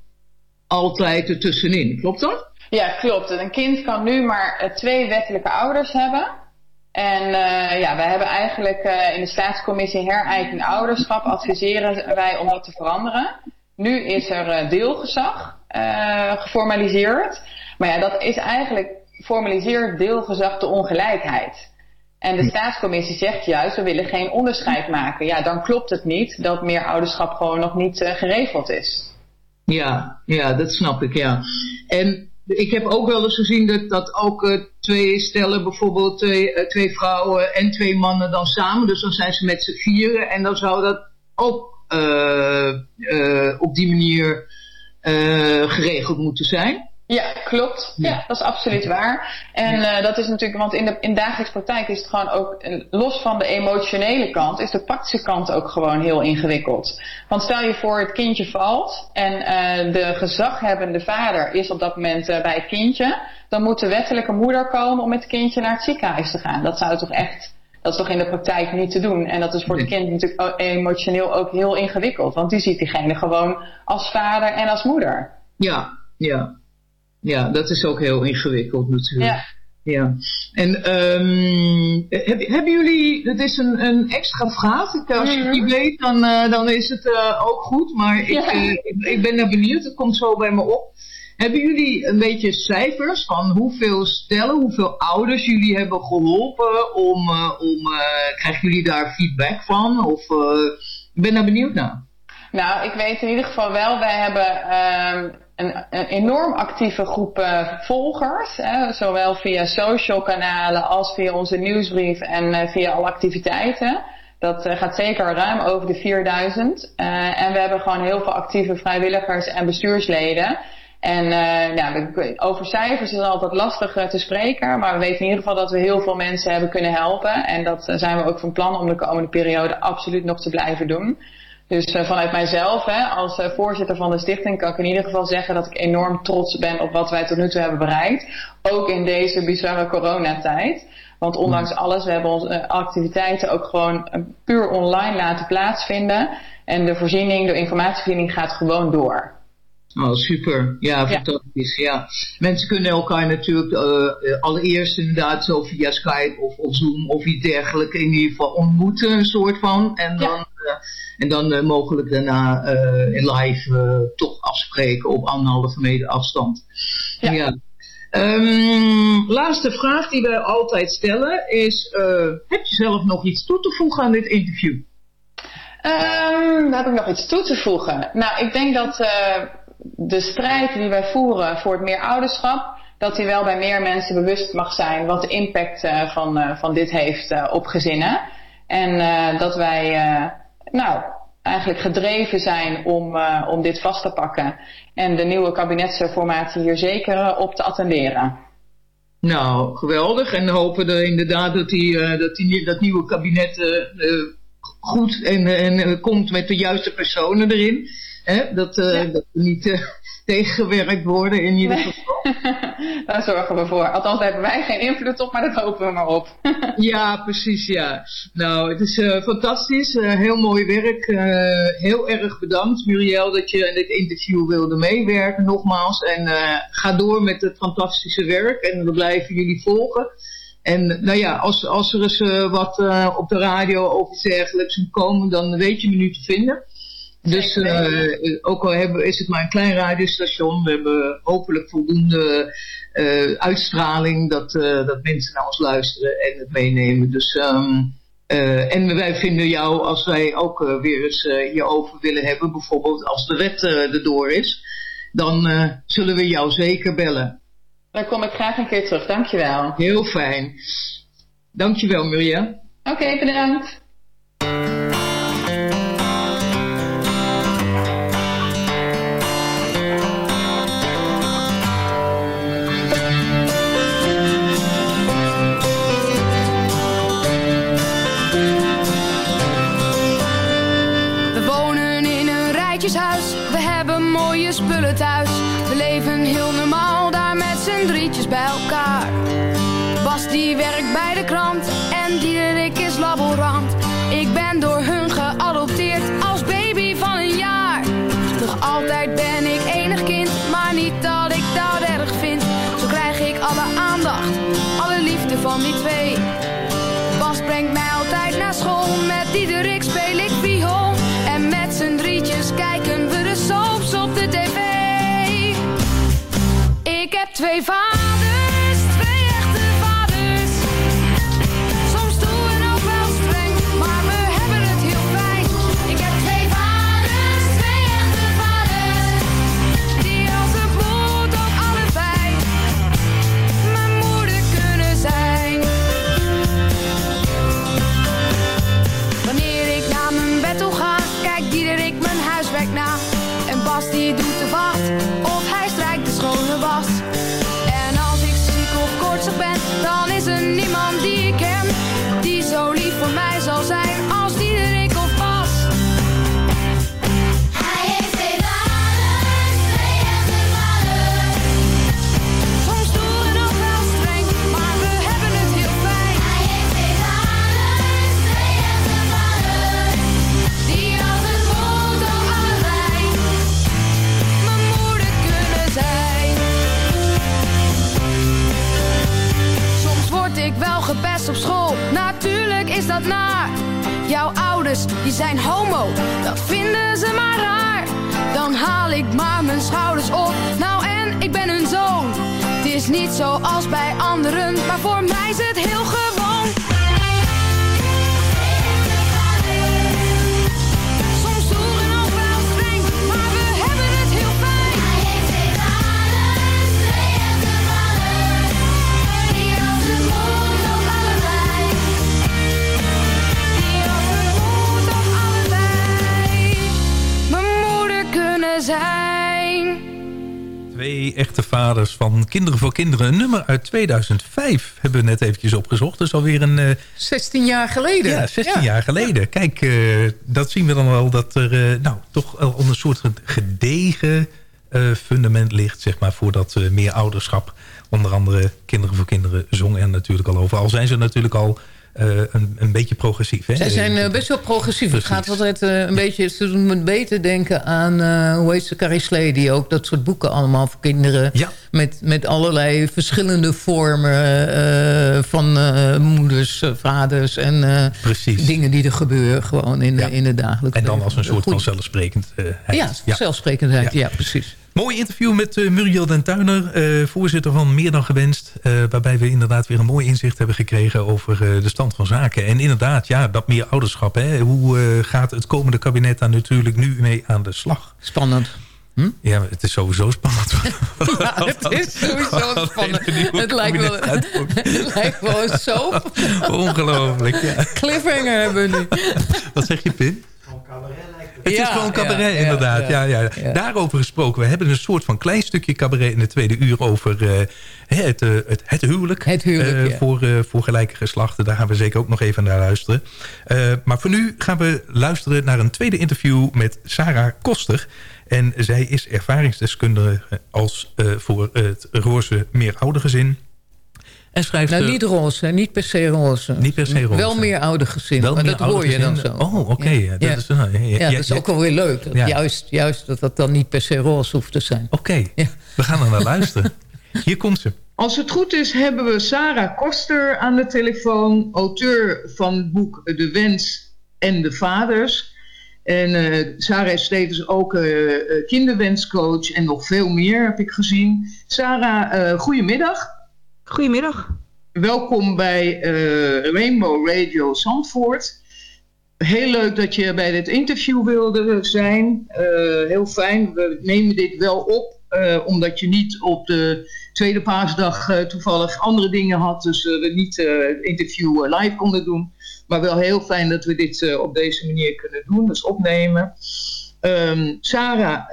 [SPEAKER 17] altijd ertussenin. Klopt dat?
[SPEAKER 18] Ja, klopt. Een kind kan nu maar eh, twee wettelijke ouders hebben. En eh, ja, wij hebben eigenlijk in de staatscommissie herijking ouderschap adviseren wij om dat te veranderen. Nu is er deelgezag geformaliseerd. Maar ja, dat is eigenlijk formaliseert deelgezag de ongelijkheid. En de staatscommissie zegt juist, we willen geen onderscheid maken. Ja, dan klopt het niet dat meer ouderschap gewoon nog niet eh, geregeld is.
[SPEAKER 17] Ja, ja, dat snap ik, ja. En ik heb ook wel eens gezien dat, dat ook eh, twee stellen, bijvoorbeeld twee, eh, twee vrouwen en twee mannen dan samen, dus dan zijn ze met z'n vieren en dan zou dat ook op die manier geregeld moeten zijn.
[SPEAKER 18] Ja, klopt. Ja, dat is absoluut waar. En eh, dat is natuurlijk, want in de in dagelijks praktijk is het gewoon ook, los van de emotionele kant, is de praktische kant ook gewoon heel ingewikkeld. Want stel je voor, het kindje valt en eh, de gezaghebbende vader is op dat moment eh, bij het kindje, dan moet de wettelijke moeder komen om met het kindje naar het ziekenhuis te gaan. Dat zou toch echt, dat is toch in de praktijk niet te doen. En dat is voor het kind natuurlijk emotioneel ook heel ingewikkeld, want die ziet diegene gewoon als vader en als moeder.
[SPEAKER 17] Ja, ja. Ja, dat is ook heel ingewikkeld natuurlijk.
[SPEAKER 18] Ja.
[SPEAKER 17] Ja. En ehm, heb- hebben jullie, dat is een, een extra vraag. Ik, Als je het niet weet, dan, eh, dan is het eh, ook goed. Maar ik,
[SPEAKER 18] Ja.
[SPEAKER 17] eh, ik, ik ben daar benieuwd, het komt zo bij me op. Hebben jullie een beetje cijfers van hoeveel stellen, hoeveel ouders jullie hebben geholpen? Om, om, krijgen jullie daar feedback van? Of, ik ben daar benieuwd naar.
[SPEAKER 18] Nou, ik weet in ieder geval wel, wij hebben ehm, een, een enorm actieve groep eh, volgers. Hè, zowel via social kanalen als via onze nieuwsbrief en eh, via alle activiteiten. Dat eh, gaat zeker ruim over de 4000. Eh, en we hebben gewoon heel veel actieve vrijwilligers en bestuursleden. En we- over cijfers is het altijd lastig te spreken. Maar we weten in ieder geval dat we heel veel mensen hebben kunnen helpen. En dat zijn we ook van plan om de komende periode absoluut nog te blijven doen. Dus eh, vanuit mijzelf, hè, als eh, voorzitter van de stichting, kan ik in ieder geval zeggen dat ik enorm trots ben op wat wij tot nu toe hebben bereikt. Ook in deze bizarre coronatijd. Want ondanks alles, we hebben onze eh, activiteiten ook gewoon puur online laten plaatsvinden. En de voorziening, de informatievoorziening gaat gewoon door.
[SPEAKER 17] Oh, super. Ja, fantastisch. Ja. Mensen kunnen elkaar natuurlijk eh, eh, allereerst inderdaad zo via Skype of, of Zoom of iets dergelijks in ieder geval ontmoeten, een soort van. En dan, eh, en dan mogelijk daarna in live toch afspreken op anderhalve meter afstand. Ja. Ehm, laatste vraag die wij altijd stellen is, heb je zelf nog iets toe te voegen aan dit interview?
[SPEAKER 18] Ehm, heb ik nog iets toe te voegen? Nou, ik denk dat de strijd die wij voeren voor het meer ouderschap, dat die wel bij meer mensen bewust mag zijn wat de impact eh, van, eh, van dit heeft eh, op gezinnen. En dat wij, nou, eigenlijk gedreven zijn om, om dit vast te pakken. En de nieuwe kabinetsformatie hier zeker op te attenderen.
[SPEAKER 17] Nou, geweldig. En hopen er inderdaad dat, die, dat, die, dat nieuwe kabinet goed en, en komt met de juiste personen erin. Hè? Dat, eh, dat er niet eh, tegengewerkt worden in ieder
[SPEAKER 18] Nee.
[SPEAKER 17] geval.
[SPEAKER 18] Daar zorgen we voor. Althans, daar hebben wij geen invloed op, maar dat hopen we maar op.
[SPEAKER 17] Ja, precies, ja. Nou, het is eh, fantastisch. heel mooi werk. heel erg bedankt, Muriel, dat je in dit interview wilde meewerken, nogmaals. En ga door met het fantastische werk en we blijven jullie volgen. En nou ja, als, als er eens wat op de radio of iets dergelijks moet komen, dan weet je me nu te vinden. Dus eh, ook al hebben, is het maar een klein radiostation, we hebben hopelijk voldoende eh, uitstraling dat, eh, dat mensen naar ons luisteren en het meenemen. Dus, ehm, eh, en wij vinden jou, als wij ook eh, weer eens eh, hierover willen hebben, bijvoorbeeld als de wet eh, erdoor is, dan eh, zullen we jou zeker bellen.
[SPEAKER 18] Dan kom ik graag een keer terug. Dankjewel.
[SPEAKER 17] Heel fijn. Dankjewel, Maria.
[SPEAKER 18] Oké, bedankt.
[SPEAKER 19] Spullen thuis. We leven heel normaal daar met z'n drietjes bij elkaar. Bas die werkt bij de krant twee vaders, Die zijn homo, dat vinden ze maar raar. Dan haal ik maar mijn schouders op, nou en ik ben hun zoon. Het is niet zoals bij anderen, maar voor mij is het heel gewoon.
[SPEAKER 14] Twee echte vaders van Kinderen voor Kinderen. Een nummer uit 2005 hebben we net eventjes opgezocht. Dus alweer een... eh,
[SPEAKER 15] 16 jaar geleden.
[SPEAKER 14] Ja, 16 jaar geleden. Kijk, eh, dat zien we dan wel dat er eh, nou, toch wel een soort gedegen eh, fundament ligt... zeg maar, voor dat eh, meer ouderschap. Onder andere Kinderen voor Kinderen zong er natuurlijk al over. Al zijn ze natuurlijk al eh, een, een beetje progressief. Hè?
[SPEAKER 15] Zij zijn eh, best wel progressief. Het gaat altijd eh, een beetje... Ze doen me beter denken aan... hoe heet ze? Carrie Slee. Die ook dat soort boeken allemaal voor kinderen... Met, met allerlei verschillende vormen van moeders, vaders... en dingen die er gebeuren gewoon in, de in het dagelijks
[SPEAKER 14] En dan als een soort van
[SPEAKER 15] Goed.
[SPEAKER 14] zelfsprekendheid.
[SPEAKER 15] Ja, zelfsprekendheid. Ja, precies.
[SPEAKER 14] Mooi interview met eh, Muriel den Tuiner, eh, voorzitter van Meer dan Gewenst. eh, waarbij we inderdaad weer een mooi inzicht hebben gekregen over de stand van zaken. En inderdaad, ja, dat meer ouderschap. Hè. Hoe gaat het komende kabinet daar natuurlijk nu mee aan de slag?
[SPEAKER 15] Spannend. Hm?
[SPEAKER 14] Ja, het is sowieso spannend.
[SPEAKER 15] Ja, het is sowieso spannend. Het lijkt wel, het lijkt wel een soap.
[SPEAKER 14] Ongelooflijk, ja.
[SPEAKER 15] Cliffhanger hebben we nu.
[SPEAKER 14] Wat zeg je, Pin? Het
[SPEAKER 15] Ja,
[SPEAKER 14] is gewoon cabaret,
[SPEAKER 15] ja,
[SPEAKER 14] inderdaad. Ja,
[SPEAKER 15] ja,
[SPEAKER 14] ja,
[SPEAKER 15] ja.
[SPEAKER 14] Daarover gesproken. We hebben een soort van klein stukje cabaret in de tweede uur... over eh, het, eh, het, het huwelijk,
[SPEAKER 15] Het huwelijk,
[SPEAKER 14] eh,
[SPEAKER 15] ja.
[SPEAKER 14] voor, eh, voor gelijke geslachten. Daar gaan we zeker ook nog even naar luisteren. Eh, maar voor nu gaan we luisteren naar een tweede interview... met Sarah Koster. En zij is ervaringsdeskundige als, eh, voor het roze meeroudergezin... En schrijft...
[SPEAKER 15] Nou, niet roze, niet per se roze.
[SPEAKER 14] Niet per se roze.
[SPEAKER 15] Wel meer oude gezin,
[SPEAKER 14] Wel
[SPEAKER 15] maar
[SPEAKER 14] meer
[SPEAKER 15] dat hoor je dan zo.
[SPEAKER 14] Oh, oké, ja, dat is- ja, ja,
[SPEAKER 15] ja,
[SPEAKER 14] ja,
[SPEAKER 15] dat is
[SPEAKER 14] ja.
[SPEAKER 15] ook wel weer leuk. Dat
[SPEAKER 14] Ja.
[SPEAKER 15] juist, juist dat dat dan niet per se roze hoeft te zijn.
[SPEAKER 14] Oké, we gaan er naar luisteren. Hier komt ze.
[SPEAKER 17] Als het goed is, hebben we Sarah Koster aan de telefoon, auteur van het boek De Wens en de Vaders. En eh, Sarah is tevens ook eh, eh, kinderwenscoach en nog veel meer heb ik gezien. Sarah, eh goedemiddag.
[SPEAKER 20] Goedemiddag.
[SPEAKER 17] Welkom bij eh, Rainbow Radio Zandvoort. Heel leuk dat je bij dit interview wilde zijn. Eh, heel fijn. We nemen dit wel op, eh, omdat je niet op de tweede paasdag toevallig andere dingen had. Dus we niet het interview live konden doen. Maar wel heel fijn dat we dit op deze manier kunnen doen, dus opnemen. Ehm, Sarah,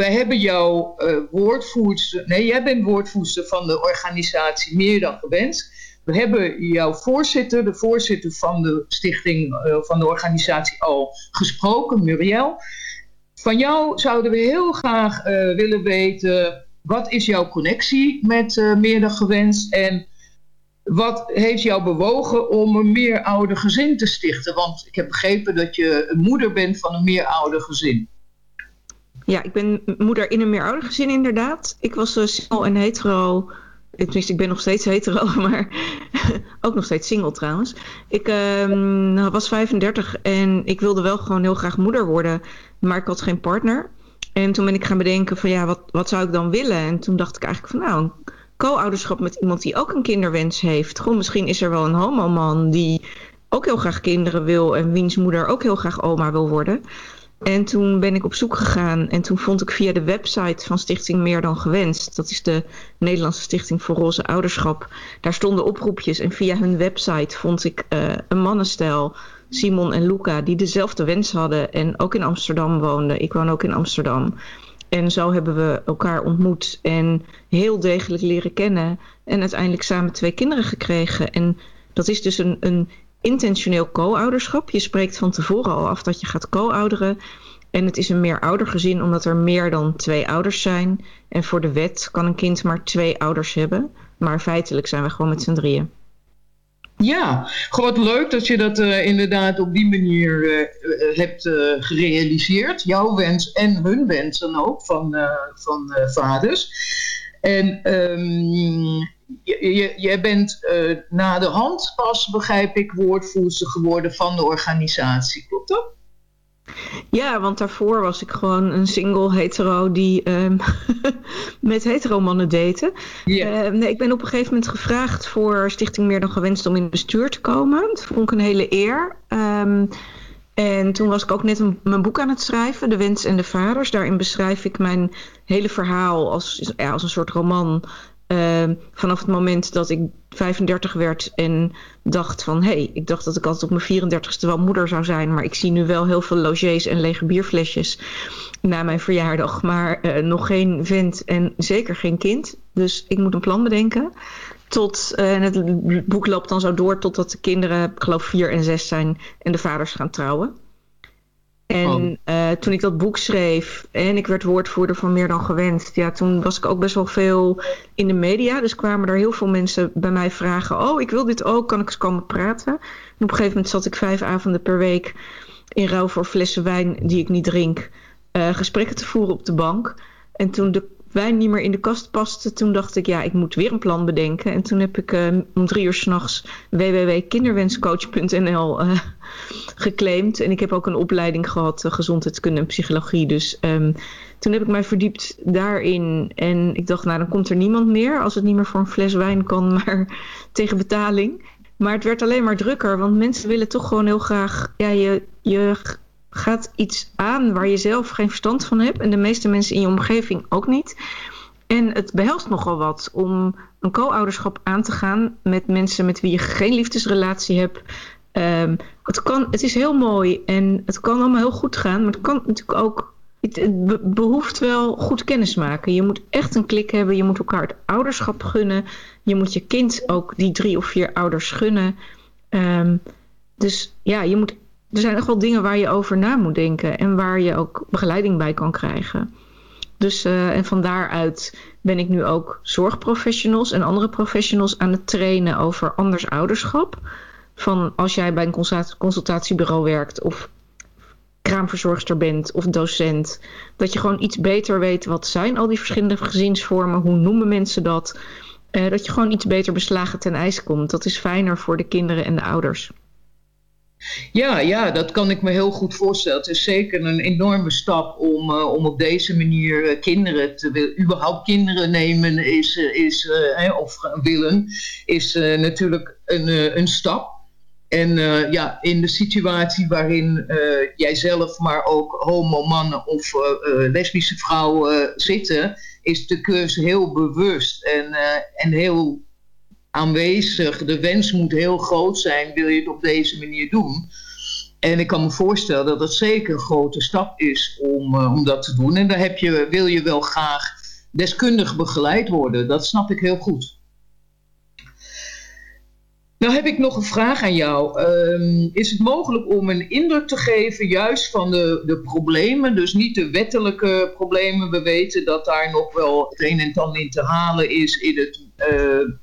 [SPEAKER 17] wij hebben jou eh, woordvoerster... Nee, jij bent woordvoerster van de organisatie Meer dan Gewenst. We hebben jouw voorzitter, de voorzitter van de stichting, eh, van de organisatie al gesproken, Muriel. Van jou zouden we heel graag eh, willen weten... wat is jouw connectie met Meer dan Gewenst... en wat heeft jou bewogen om een meerouder gezin te stichten? Want ik heb begrepen dat je een moeder bent van een meerouder gezin.
[SPEAKER 20] Ja, ik ben moeder in een meeroudergezin inderdaad. Ik was uh, single en hetero. Tenminste, ik ben nog steeds hetero, maar ook nog steeds single trouwens. Ik ehm, was 35 en ik wilde wel gewoon heel graag moeder worden, maar ik had geen partner. En toen ben ik gaan bedenken van ja, wat, wat zou ik dan willen? En toen dacht ik eigenlijk van nou, co-ouderschap met iemand die ook een kinderwens heeft. Gewoon misschien is er wel een homoman die ook heel graag kinderen wil en wiens moeder ook heel graag oma wil worden. En toen ben ik op zoek gegaan en toen vond ik via de website van Stichting Meer dan Gewenst, dat is de Nederlandse Stichting voor Roze Ouderschap, daar stonden oproepjes en via hun website vond ik uh, een mannenstel, Simon en Luca, die dezelfde wens hadden en ook in Amsterdam woonden. Ik woon ook in Amsterdam. En zo hebben we elkaar ontmoet en heel degelijk leren kennen en uiteindelijk samen twee kinderen gekregen. En dat is dus een, een intentioneel co-ouderschap. Je spreekt van tevoren al af dat je gaat co-ouderen. En het is een meeroudergezin omdat er meer dan twee ouders zijn. En voor de wet kan een kind maar twee ouders hebben. Maar feitelijk zijn we gewoon met z'n drieën.
[SPEAKER 17] Ja, gewoon leuk dat je dat uh, inderdaad op die manier uh, uh, hebt gerealiseerd. Jouw wens en hun wensen ook van, van vaders. En ehm, je, je, jij bent eh, na de hand pas, begrijp ik, woordvoerster geworden van de organisatie. Klopt dat?
[SPEAKER 20] Ja, want daarvoor was ik gewoon een single hetero die ehm, met hetero mannen daten. Ehm, nee, ik ben op een gegeven moment gevraagd voor Stichting Meer Dan Gewenst om in het bestuur te komen. Dat vond ik een hele eer. Ehm, en toen was ik ook net een, mijn boek aan het schrijven, De Wens en de Vaders. Daarin beschrijf ik mijn hele verhaal als, ja, als een soort roman. Ehm, vanaf het moment dat ik 35 werd en dacht van... hé, hey, ik dacht dat ik altijd op mijn 34ste wel moeder zou zijn... maar ik zie nu wel heel veel logés en lege bierflesjes na mijn verjaardag... maar eh, nog geen vent en zeker geen kind. Dus ik moet een plan bedenken. Tot, eh, en het boek loopt dan zo door totdat de kinderen, ik geloof vier en zes zijn... en de vaders gaan trouwen. En eh, toen ik dat boek schreef en ik werd woordvoerder van Meer Dan Gewenst... ja, toen was ik ook best wel veel in de media. Dus kwamen er heel veel mensen bij mij vragen... oh, ik wil dit ook, kan ik eens komen praten? En op een gegeven moment zat ik vijf avonden per week... in ruil voor flessen wijn die ik niet drink... eh, gesprekken te voeren op de bank. En toen de wijn niet meer in de kast paste... toen dacht ik, ja, ik moet weer een plan bedenken. En toen heb ik eh, om drie uur s'nachts www.kinderwenscoach.nl eh, geclaimd. En ik heb ook een opleiding gehad, uh, gezondheidskunde en psychologie. Dus um, toen heb ik mij verdiept daarin. En ik dacht, nou, dan komt er niemand meer... als het niet meer voor een fles wijn kan, maar tegen betaling. Maar het werd alleen maar drukker, want mensen willen toch gewoon heel graag... Ja, je, je gaat iets aan waar je zelf geen verstand van hebt. En de meeste mensen in je omgeving ook niet. En het behelst nogal wat om een co-ouderschap aan te gaan met mensen met wie je geen liefdesrelatie hebt. Um, het, kan, het is heel mooi en het kan allemaal heel goed gaan, maar het kan natuurlijk ook. Het, behoeft wel goed kennis maken. Je moet echt een klik hebben. Je moet elkaar het ouderschap gunnen. Je moet je kind ook die drie of vier ouders gunnen. Um, dus ja, je moet er zijn echt wel dingen waar je over na moet denken en waar je ook begeleiding bij kan krijgen. Dus uh, en van daaruit ben ik nu ook zorgprofessionals en andere professionals aan het trainen over anders ouderschap. Van als jij bij een consultatiebureau werkt of kraamverzorgster bent of docent, dat je gewoon iets beter weet wat zijn al die verschillende gezinsvormen, hoe noemen mensen dat, uh, dat je gewoon iets beter beslagen ten ijs komt. Dat is fijner voor de kinderen en de ouders.
[SPEAKER 17] Ja, ja, dat kan ik me heel goed voorstellen. Het is zeker een enorme stap om, uh, om op deze manier uh, kinderen te überhaupt kinderen nemen is, uh, is of willen, is natuurlijk een, een stap. En ja, in de situatie waarin jijzelf, maar ook homo mannen of lesbische vrouwen zitten, is de keuze heel bewust en, en heel aanwezig. De wens moet heel groot zijn, wil je het op deze manier doen. En ik kan me voorstellen dat het zeker een grote stap is om, uh, om dat te doen. En daar heb je, wil je wel graag deskundig begeleid worden. Dat snap ik heel goed. Nou heb ik nog een vraag aan jou. Um, is het mogelijk om een indruk te geven juist van de, de problemen, dus niet de wettelijke problemen. We weten dat daar nog wel het een en het ander in te halen is in het uh,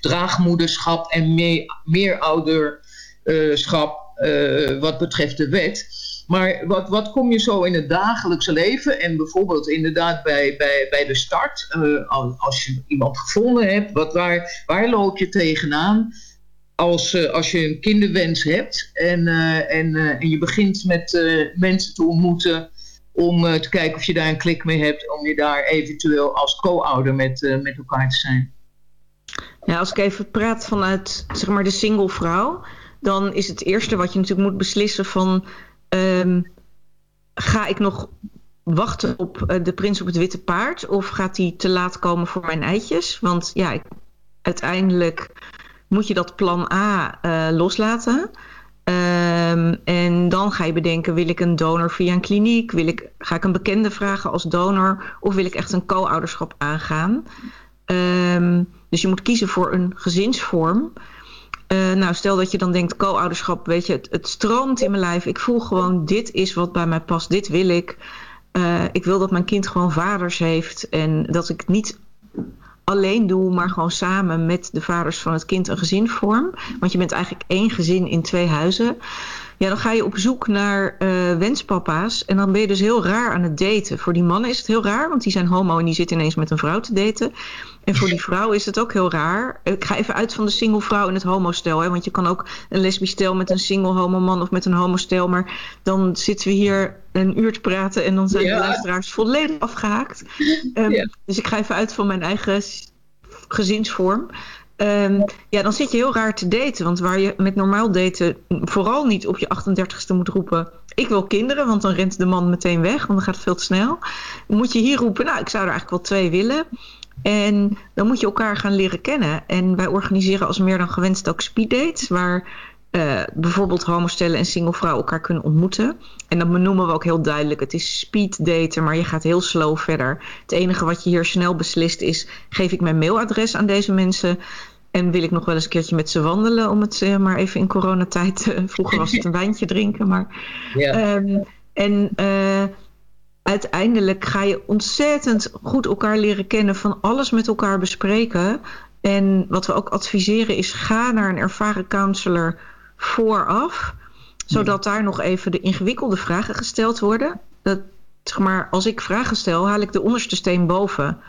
[SPEAKER 17] draagmoederschap en meer, meerouderschap uh, wat betreft de wet. Maar wat, wat kom je zo in het dagelijkse leven en bijvoorbeeld inderdaad bij, bij, bij de start, uh, als je iemand gevonden hebt, wat, waar, waar loop je tegenaan als, als je een kinderwens hebt en, en, en je begint met mensen te ontmoeten om te kijken of je daar een klik mee hebt, om je daar eventueel als co-ouder met, met elkaar te zijn?
[SPEAKER 20] Als ik even praat vanuit zeg maar, de single vrouw, dan is het eerste wat je natuurlijk moet beslissen van um, ga ik nog wachten op uh, de prins op het witte paard of gaat hij te laat komen voor mijn eitjes? Want ja, uiteindelijk moet je dat plan A uh, loslaten. Um, en dan ga je bedenken, wil ik een donor via een kliniek? Wil ik, ga ik een bekende vragen als donor? Of wil ik echt een co-ouderschap aangaan? Um, dus je moet kiezen voor een gezinsvorm. Uh, nou, stel dat je dan denkt, co-ouderschap, weet je, het, het, stroomt in mijn lijf. Ik voel gewoon, dit is wat bij mij past, dit wil ik. Uh, ik wil dat mijn kind gewoon vaders heeft en dat ik niet alleen doe, maar gewoon samen met de vaders van het kind een gezin vorm. Want je bent eigenlijk één gezin in twee huizen. Ja, dan ga je op zoek naar eh, wenspapa's. En dan ben je dus heel raar aan het daten. Voor die mannen is het heel raar, want die zijn homo en die zitten ineens met een vrouw te daten. En voor die vrouw is het ook heel raar. Ik ga even uit van de single vrouw en het homostel. Hè, want je kan ook een lesbisch stel met een single homo man of met een homostel. Maar dan zitten we hier een uur te praten en dan zijn
[SPEAKER 17] Ja.
[SPEAKER 20] de luisteraars volledig afgehaakt. Ehm,
[SPEAKER 17] Ja.
[SPEAKER 20] Dus ik ga even uit van mijn eigen gezinsvorm. Ehm, ja, dan zit je heel raar te daten. Want waar je met normaal daten vooral niet op je 38ste moet roepen... ik wil kinderen, want dan rent de man meteen weg. Want dan gaat het veel te snel. Moet je hier roepen, nou, ik zou er eigenlijk wel twee willen. En dan moet je elkaar gaan leren kennen. En wij organiseren als meer dan gewenst ook speeddates... waar eh, bijvoorbeeld homostellen en singlevrouwen elkaar kunnen ontmoeten. En dat benoemen we ook heel duidelijk. Het is speed daten, maar je gaat heel slow verder. Het enige wat je hier snel beslist is... geef ik mijn mailadres aan deze mensen... en wil ik nog wel eens een keertje met ze wandelen... om het eh, maar even in coronatijd... eh, vroeger was het een wijntje drinken, maar... Ehm, en uiteindelijk ga je ontzettend goed elkaar leren kennen... van alles met elkaar bespreken... En wat we ook adviseren is ga naar een ervaren counselor vooraf. Zodat daar nog even de ingewikkelde vragen gesteld worden. Dat, zeg maar, als ik vragen stel, haal ik de onderste steen boven.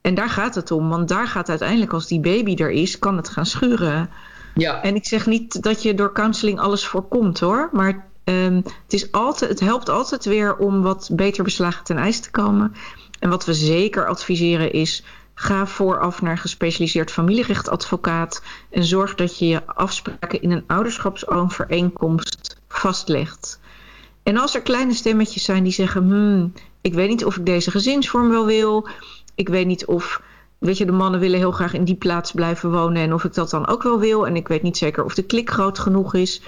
[SPEAKER 20] En daar gaat het om. Want daar gaat uiteindelijk, als die baby er is, kan het gaan schuren.
[SPEAKER 17] Ja.
[SPEAKER 20] En ik zeg niet dat je door counseling alles voorkomt hoor. Maar ehm, het, is altijd, het helpt altijd weer om wat beter beslagen ten ijs te komen. En wat we zeker adviseren is... Ga vooraf naar gespecialiseerd familierechtadvocaat en zorg dat je je afspraken in een ouderschapsovereenkomst vastlegt. En als er kleine stemmetjes zijn die zeggen: hmm, ik weet niet of ik deze gezinsvorm wel wil, ik weet niet of, weet je, de mannen willen heel graag in die plaats blijven wonen en of ik dat dan ook wel wil, en ik weet niet zeker of de klik groot genoeg is,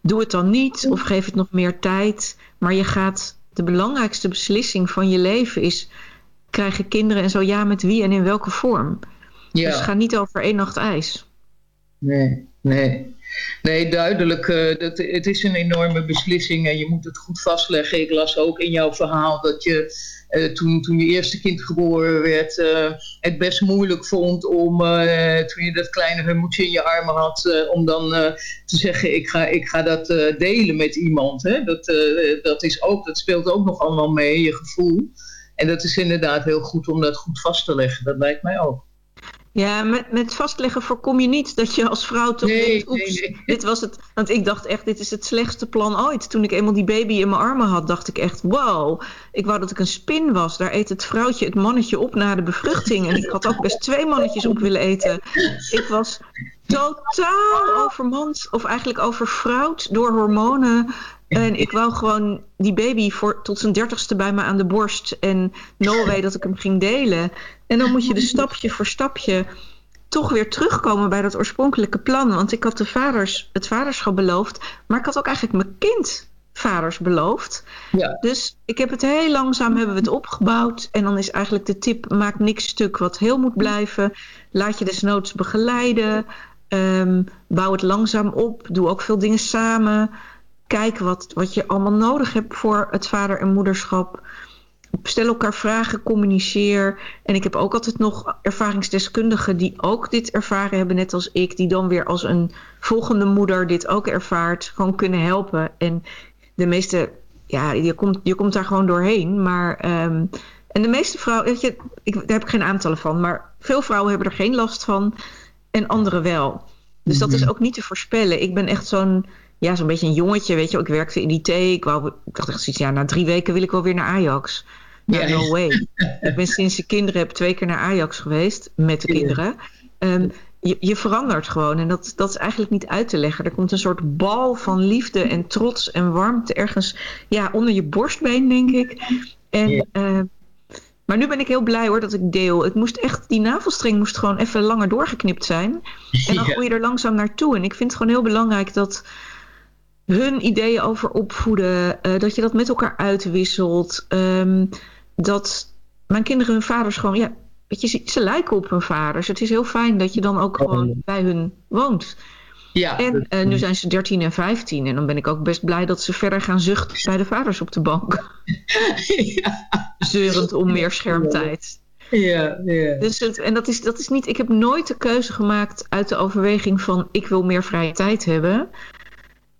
[SPEAKER 20] doe het dan niet of geef het nog meer tijd. Maar je gaat, de belangrijkste beslissing van je leven is krijg je kinderen en zo ja met wie en in welke vorm.
[SPEAKER 17] Ja.
[SPEAKER 20] Dus ga niet over één nacht ijs.
[SPEAKER 17] Nee, nee. Nee, duidelijk. eh, dat, het is een enorme beslissing en je moet het goed vastleggen. Ik las ook in jouw verhaal dat je eh, toen, toen je eerste kind geboren werd, eh, het best moeilijk vond om, toen je dat kleine hummeltje in je armen had, om dan te zeggen: ik ga, ik ga dat delen met iemand. Hè? Dat, dat, is ook, dat speelt ook nog allemaal mee, je gevoel. En dat is inderdaad heel goed om dat goed vast te leggen. Dat lijkt mij ook.
[SPEAKER 20] Ja, met, met vastleggen voorkom je niet dat je als vrouw toch
[SPEAKER 17] Nee,
[SPEAKER 20] denkt, oeps, dit was het. Want ik dacht echt, dit is het slechtste plan ooit. Toen ik eenmaal die baby in mijn armen had, dacht ik echt, wow. Ik wou dat ik een spin was. Daar eet het vrouwtje het mannetje op na de bevruchting. En ik had ook best twee mannetjes op willen eten. Ik was totaal overmand, of eigenlijk overvrouwd door hormonen. En ik wou gewoon die baby voor, tot zijn dertigste bij me aan de borst. En no way dat ik hem ging delen. En dan moet je dus stapje voor stapje toch weer terugkomen bij dat oorspronkelijke plan. Want ik had de vaders, het vaderschap beloofd. Maar ik had ook eigenlijk mijn kind vaders beloofd.
[SPEAKER 17] Ja.
[SPEAKER 20] Dus ik heb het heel langzaam hebben we het opgebouwd. En dan is eigenlijk de tip, maak niks stuk wat heel moet blijven. Laat je desnoods begeleiden. Ehm, bouw het langzaam op. Doe ook veel dingen samen. Kijk wat, wat je allemaal nodig hebt voor het vader- en moederschap. Stel elkaar vragen, communiceer. En ik heb ook altijd nog ervaringsdeskundigen die ook dit ervaren hebben, net als ik, die dan weer als een volgende moeder dit ook ervaart, gewoon kunnen helpen. En de meeste, ja, je komt, je komt daar gewoon doorheen. Maar, ehm, en de meeste vrouwen, weet je, ik, daar heb ik geen aantallen van, maar veel vrouwen hebben er geen last van en anderen wel. Dus dat is ook niet te voorspellen. Ik ben echt zo'n ja, zo'n beetje een jongetje, weet je. Ik werkte in IT. Ik, wou, ik dacht echt zoiets, ja, na drie weken wil ik wel weer naar Ajax.
[SPEAKER 17] Ja.
[SPEAKER 20] no way. ik ben sinds ik kinderen heb twee keer naar Ajax geweest. Met de kinderen. Ehm, je, je verandert gewoon. En dat, dat is eigenlijk niet uit te leggen. Er komt een soort bal van liefde en trots en warmte ergens ja, onder je borstbeen, denk ik. En, eh, maar nu ben ik heel blij hoor dat ik deel. Het moest echt, die navelstreng moest gewoon even langer doorgeknipt zijn. En dan groei je er langzaam naartoe. En ik vind het gewoon heel belangrijk dat hun ideeën over opvoeden, eh, dat je dat met elkaar uitwisselt. ehm, dat mijn kinderen hun vaders gewoon, ja, weet je, ze, ze lijken op hun vaders. Het is heel fijn dat je dan ook gewoon bij hun woont.
[SPEAKER 17] Ja,
[SPEAKER 20] En eh, nu zijn ze 13 en 15 en dan ben ik ook best blij dat ze verder gaan zuchten bij de vaders op de bank. Zeurend om meer schermtijd.
[SPEAKER 17] Ja, ja.
[SPEAKER 20] Dus het, en dat is, dat is niet, ik heb nooit de keuze gemaakt uit de overweging van ik wil meer vrije tijd hebben.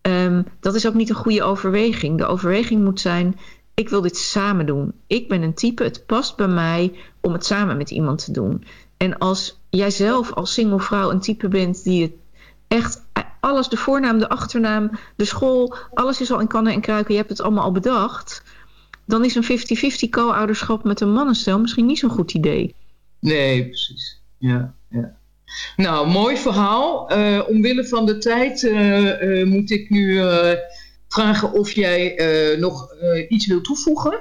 [SPEAKER 20] Ehm, dat is ook niet een goede overweging. De overweging moet zijn, ik wil dit samen doen. Ik ben een type, het past bij mij om het samen met iemand te doen. En als jij zelf als single vrouw een type bent die het echt alles, de voornaam, de achternaam, de school, alles is al in kannen en kruiken, je hebt het allemaal al bedacht, dan is een 50-50 co-ouderschap met een mannenstel misschien niet zo'n goed idee.
[SPEAKER 17] Nee, precies. Ja, ja. Nou, mooi verhaal. Eh, omwille van de tijd eh, eh, moet ik nu vragen of jij nog iets wil toevoegen.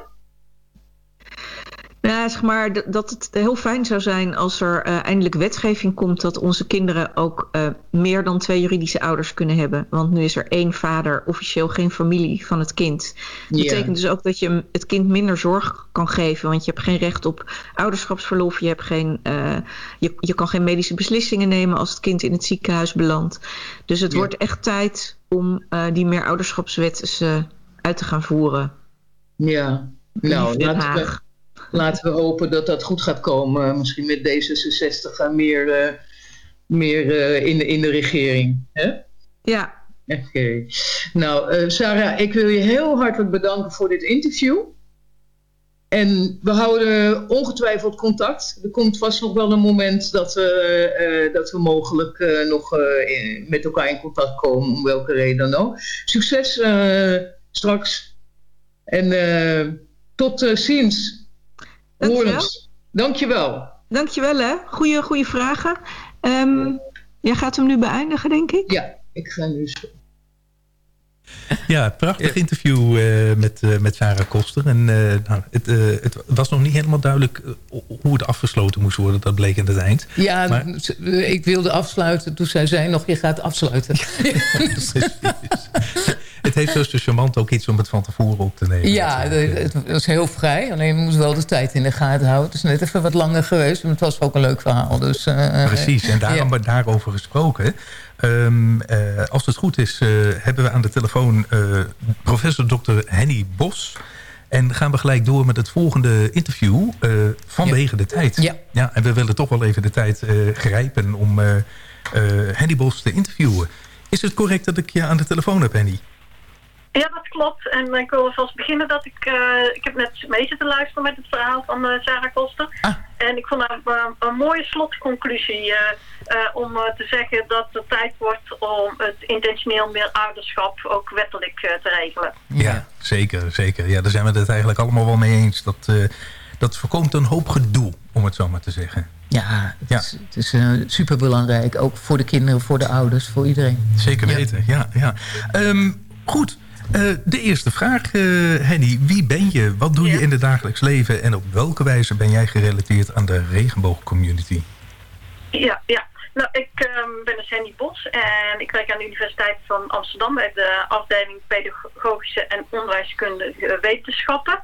[SPEAKER 20] Ja, zeg maar dat het heel fijn zou zijn als er eh, eindelijk wetgeving komt dat onze kinderen ook eh, meer dan twee juridische ouders kunnen hebben. Want nu is er één vader, officieel geen familie van het kind. Dat betekent dus ook dat je het kind minder zorg kan geven. Want je hebt geen recht op ouderschapsverlof. Je, hebt geen, eh, je, je kan geen medische beslissingen nemen als het kind in het ziekenhuis belandt. Dus het wordt echt tijd om die meer ouderschapswet uit te gaan voeren.
[SPEAKER 17] Ja, nou, laten we. Laten we hopen dat dat goed gaat komen. Misschien met D66 en meer, eh, meer eh, in, de, in de regering. Hè?
[SPEAKER 20] Ja.
[SPEAKER 17] Oké. Nou, eh, Sarah, ik wil je heel hartelijk bedanken voor dit interview. En we houden ongetwijfeld contact. Er komt vast nog wel een moment dat we, dat we mogelijk nog in- met elkaar in contact komen, om welke reden dan ook. Succes straks. En tot ziens.
[SPEAKER 20] Dankjewel.
[SPEAKER 17] Horens. Dankjewel.
[SPEAKER 20] Dankjewel hè. Goeie, goeie vragen. Ehm, jij gaat hem nu beëindigen denk ik?
[SPEAKER 17] Ja, ik ga nu.
[SPEAKER 14] Ja, prachtig interview eh, met, eh, met Sarah Koster. En eh, nou, het, eh, het was nog niet helemaal duidelijk hoe het afgesloten moest worden. Dat bleek in het eind.
[SPEAKER 15] Ja,
[SPEAKER 14] Maar-
[SPEAKER 15] ik wilde afsluiten. Toen zei zij nog, je gaat afsluiten.
[SPEAKER 14] Het heeft dus de charmant ook iets om het van tevoren op te nemen.
[SPEAKER 15] Ja, het, het was heel vrij. Alleen je moest wel de tijd in de gaten houden. Het is net even wat langer geweest. Maar het was ook een leuk verhaal. Dus, eh,
[SPEAKER 14] Precies, en daarom,
[SPEAKER 15] ja.
[SPEAKER 14] daarover gesproken. Ehm, eh, als het goed is, eh, hebben we aan de telefoon eh, professor Dr. Henny Bos. En gaan we gelijk door met het volgende interview eh, vanwege de tijd.
[SPEAKER 15] Ja.
[SPEAKER 14] ja. En we willen toch wel even de tijd eh, grijpen om eh, eh, Henny Bos te interviewen. Is het correct dat ik je aan de telefoon heb, Henny?
[SPEAKER 21] Ja, dat klopt. En ik wil vast beginnen dat ik... eh, ik heb net mee zitten luisteren met het verhaal van eh, Sarah Koster. En ik vond het een, een mooie slotconclusie eh, eh, om te zeggen dat het tijd wordt om het intentioneel meer ouderschap ook wettelijk eh, te regelen.
[SPEAKER 14] Ja, zeker, zeker. Ja, daar zijn we het eigenlijk allemaal wel mee eens. Dat, eh, dat voorkomt een hoop gedoe, om het zo maar te zeggen.
[SPEAKER 15] Ja, het is, het is eh, superbelangrijk. Ook voor de kinderen, voor de ouders, voor iedereen.
[SPEAKER 14] Zeker weten, ja. ja. Ehm, goed, eh, de eerste vraag, eh, Henny. Wie ben je? Wat doe je in het dagelijks leven? En op welke wijze ben jij gerelateerd aan de regenboogcommunity?
[SPEAKER 21] Ja, ja. Nou, ik ehm, ben dus Henny Bos en ik werk aan de Universiteit van Amsterdam bij de afdeling Pedagogische en Onderwijskundige Wetenschappen.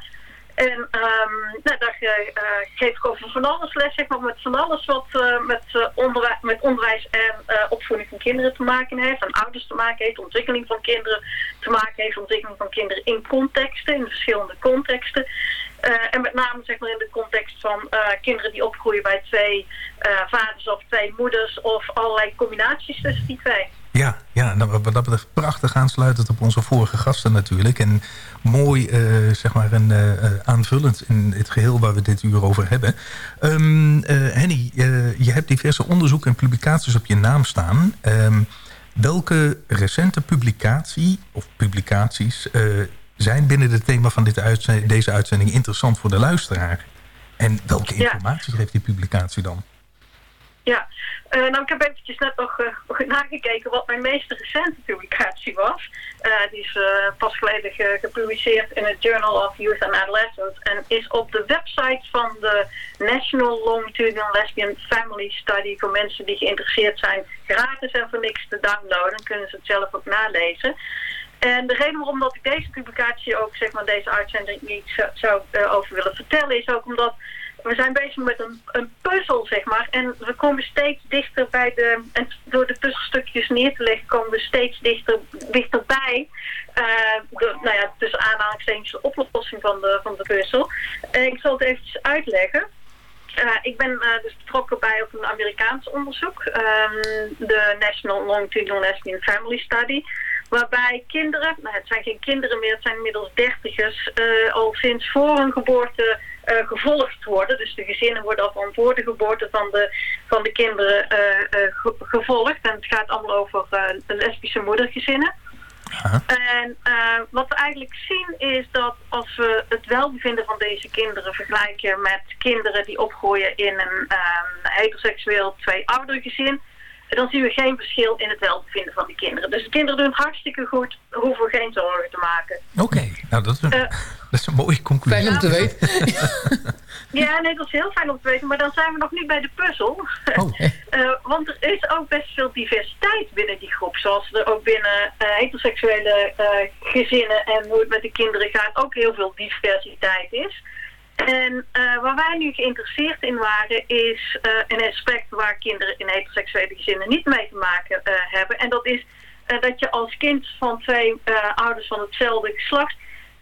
[SPEAKER 21] En ehm, nou, daar eh, eh, geef ik over van alles les, zeg maar, met van alles wat eh, met, onderwijs, met onderwijs en opvoeding van kinderen te maken heeft, en ouders te maken heeft, ontwikkeling van kinderen te maken heeft, ontwikkeling van kinderen in contexten, in verschillende contexten. En met name zeg maar in de context van kinderen die opgroeien bij twee eh, vaders of twee moeders of allerlei combinaties tussen die twee.
[SPEAKER 14] Ja, ja nou, wat dat betreft prachtig aansluitend op onze vorige gasten natuurlijk. En mooi, eh, zeg maar, een, eh, eh, aanvullend in het geheel waar we dit uur over hebben. Ehm, eh, Henny, je hebt diverse onderzoeken en publicaties op je naam staan. Ehm, welke recente publicatie of publicaties zijn binnen het thema van dit uitzending, deze uitzending interessant voor de luisteraar? En welke
[SPEAKER 21] Ja.
[SPEAKER 14] informatie geeft die publicatie dan?
[SPEAKER 21] Ja, Eh, nou ik heb eventjes net nog eh, nagekeken wat mijn meest recente publicatie was. Eh, die is pas geleden ge- gepubliceerd in het Journal of Youth and Adolescence en is op de website van de National Longitudinal Lesbian Family Study voor mensen die geïnteresseerd zijn gratis en voor niks te downloaden. Dan kunnen ze het zelf ook nalezen. En de reden waarom dat ik deze publicatie ook, zeg maar, deze uitzending niet zou, over willen vertellen, is ook omdat we zijn bezig met een, een puzzel, zeg maar. En we komen steeds dichter bij de... En door de puzzelstukjes neer te leggen, komen we steeds dichter, dichterbij. eh de, nou ja, tussen aanhalingstekens de oplossing van de, van de puzzel. En ik zal het eventjes uitleggen. Eh, ik ben eh, dus betrokken bij op een Amerikaans onderzoek, ehm, de National Longitudinal Lesbian Family Study, Waarbij kinderen, nou het zijn geen kinderen meer, het zijn inmiddels dertigers, eh, al sinds voor hun geboorte eh, gevolgd worden. Dus de gezinnen worden al van voor de geboorte van de, van de kinderen eh, eh, ge- gevolgd. En het gaat allemaal over lesbische moedergezinnen. En wat we eigenlijk zien is dat als we het welbevinden van deze kinderen vergelijken met kinderen die opgroeien in een heteroseksueel twee-oudergezin, dan zien we geen verschil in het welbevinden van die kinderen. Dus de kinderen doen hartstikke goed, hoeven geen zorgen te maken.
[SPEAKER 14] Oké, nou dat is, een,
[SPEAKER 21] Eh,
[SPEAKER 14] dat is een mooie conclusie.
[SPEAKER 15] Fijn om te weten.
[SPEAKER 21] Ja, nee, dat is heel fijn om te weten, maar dan zijn we nog niet bij de puzzel. Eh, want er is ook best veel diversiteit binnen die groep. Zoals er ook binnen eh, heteroseksuele eh, gezinnen en hoe het met de kinderen gaat ook heel veel diversiteit is. En eh, waar wij nu geïnteresseerd in waren is eh, een aspect waar kinderen in heteroseksuele gezinnen niet mee te maken eh, hebben. En dat is eh, dat je als kind van twee eh, ouders van hetzelfde geslacht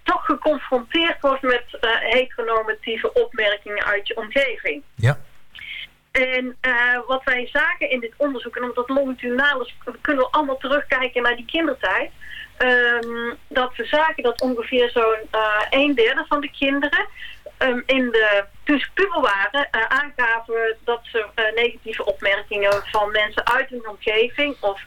[SPEAKER 21] toch geconfronteerd wordt met eh, heteronormatieve opmerkingen uit je omgeving.
[SPEAKER 14] Ja.
[SPEAKER 21] En eh, wat wij zagen in dit onderzoek, en omdat longitudinaal is, kunnen we allemaal terugkijken naar die kindertijd. ehm, dat we zagen dat ongeveer zo'n eh een derde van de kinderen ehm, in de, toen ze puber waren eh, aangaven dat ze negatieve opmerkingen van mensen uit hun omgeving of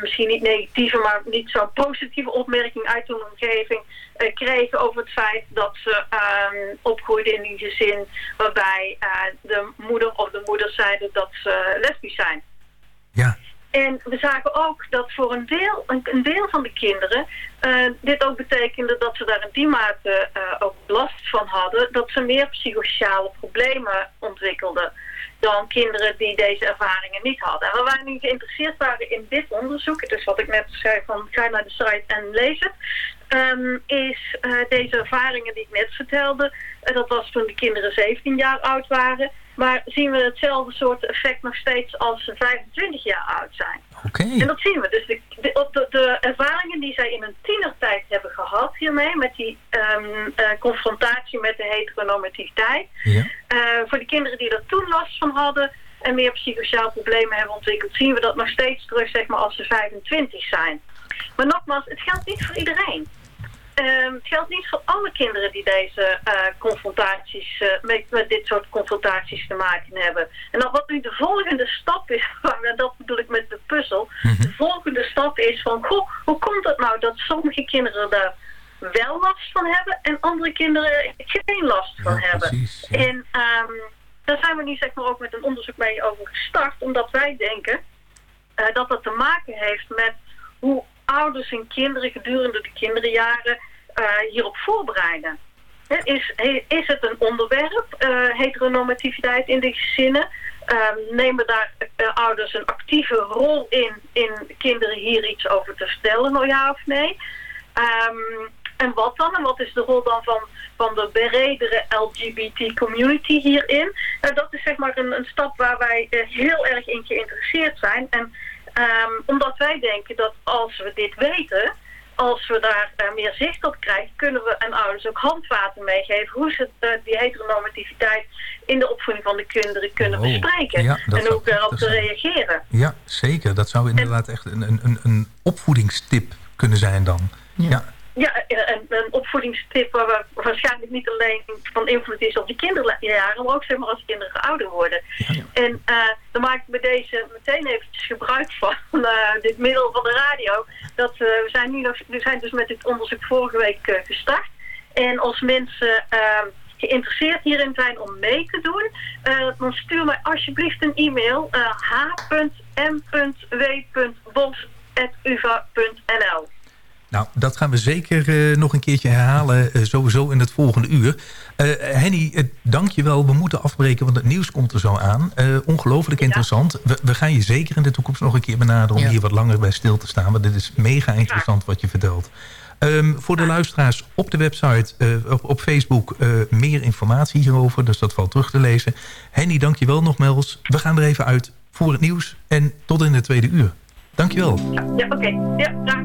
[SPEAKER 21] misschien niet negatieve, maar niet zo positieve opmerking uit hun omgeving eh, kregen over het feit dat ze ehm, opgroeiden in een gezin waarbij eh, de moeder of de moeders zeiden dat ze lesbisch zijn.
[SPEAKER 14] Ja.
[SPEAKER 21] En we zagen ook dat voor een deel, een, een deel van de kinderen eh, dit ook betekende dat ze daar in die mate eh, ook last van hadden, dat ze meer psychosociale problemen ontwikkelden dan kinderen die deze ervaringen niet hadden. En waar wij nu geïnteresseerd waren in dit onderzoek, dus wat ik net zei van ga naar de site en lees het, ehm, is eh, deze ervaringen die ik net vertelde, eh, dat was toen de kinderen 17 jaar oud waren, maar zien we hetzelfde soort effect nog steeds als ze 25 jaar oud zijn. En dat zien we. Dus de, de, op de, de ervaringen die zij in hun tienertijd hebben gehad hiermee, met die ehm, eh, confrontatie met de heteronormativiteit, eh, voor de kinderen die er toen last van hadden en meer psychosociaal problemen hebben ontwikkeld, zien we dat nog steeds terug, zeg maar, als ze 25 zijn. Maar nogmaals, het geldt niet voor iedereen. Ehm, het geldt niet voor alle kinderen die deze eh, confrontaties, eh, met, met dit soort confrontaties te maken hebben. En dan wat nu de volgende stap is, dat bedoel ik met de puzzel. De volgende stap is van, goh, hoe komt het nou dat sommige kinderen daar wel last van hebben en andere kinderen geen last van hebben? En ehm, daar zijn we nu zeg maar ook met een onderzoek mee over gestart, omdat wij denken eh, dat dat te maken heeft met hoe ouders en kinderen gedurende de kinderjaren eh, hierop voorbereiden. Is, is het een onderwerp, eh, heteronormativiteit in de gezinnen? Ehm, nemen daar eh, ouders een actieve rol in, in kinderen hier iets over te vertellen, nou ja of nee? Ehm, en wat dan? En wat is de rol dan van, van de bredere LGBT community hierin? Dat is zeg maar een, een stap waar wij heel erg in geïnteresseerd zijn. En ehm, omdat wij denken dat als we dit weten, als we daar meer zicht op krijgen, kunnen we aan ouders ook handvaten meegeven hoe ze eh, die heteronormativiteit in de opvoeding van de kinderen kunnen
[SPEAKER 14] Oh,
[SPEAKER 21] bespreken.
[SPEAKER 14] ja,
[SPEAKER 21] en ook daarop te reageren.
[SPEAKER 14] Ja, zeker. Dat zou inderdaad echt een, een, een, een opvoedingstip kunnen zijn dan. Ja.
[SPEAKER 21] Ja, een, een opvoedingstip waar we waarschijnlijk niet alleen van invloed is op de kinderjaren, maar ook zeg maar als kinderen ouder worden. En eh dan maak ik met deze meteen eventjes gebruik van eh, dit middel van de radio. Dat eh, we zijn nu nog, we zijn dus met dit onderzoek vorige week eh, gestart. En als mensen eh, geïnteresseerd hierin zijn om mee te doen, eh, dan stuur mij alsjeblieft een e-mail uh, h.m.w.bos.uva.nl.
[SPEAKER 14] Nou, dat gaan we zeker eh, nog een keertje herhalen, eh, sowieso in het volgende uur. Eh Henny, dank je wel. We moeten afbreken, want het nieuws komt er zo aan. Ongelooflijk interessant. We, we gaan je zeker in de toekomst nog een keer benaderen... om
[SPEAKER 15] Ja.
[SPEAKER 14] hier wat langer bij stil te staan. Want dit is mega interessant wat je vertelt. Ehm, voor de luisteraars op de website, op, op Facebook... meer informatie hierover, dus dat valt terug te lezen. Henny, dank je wel nogmaals. We gaan er even uit voor het nieuws. En tot in de tweede uur. Dank je wel.
[SPEAKER 21] Ja, oké. Ja, graag,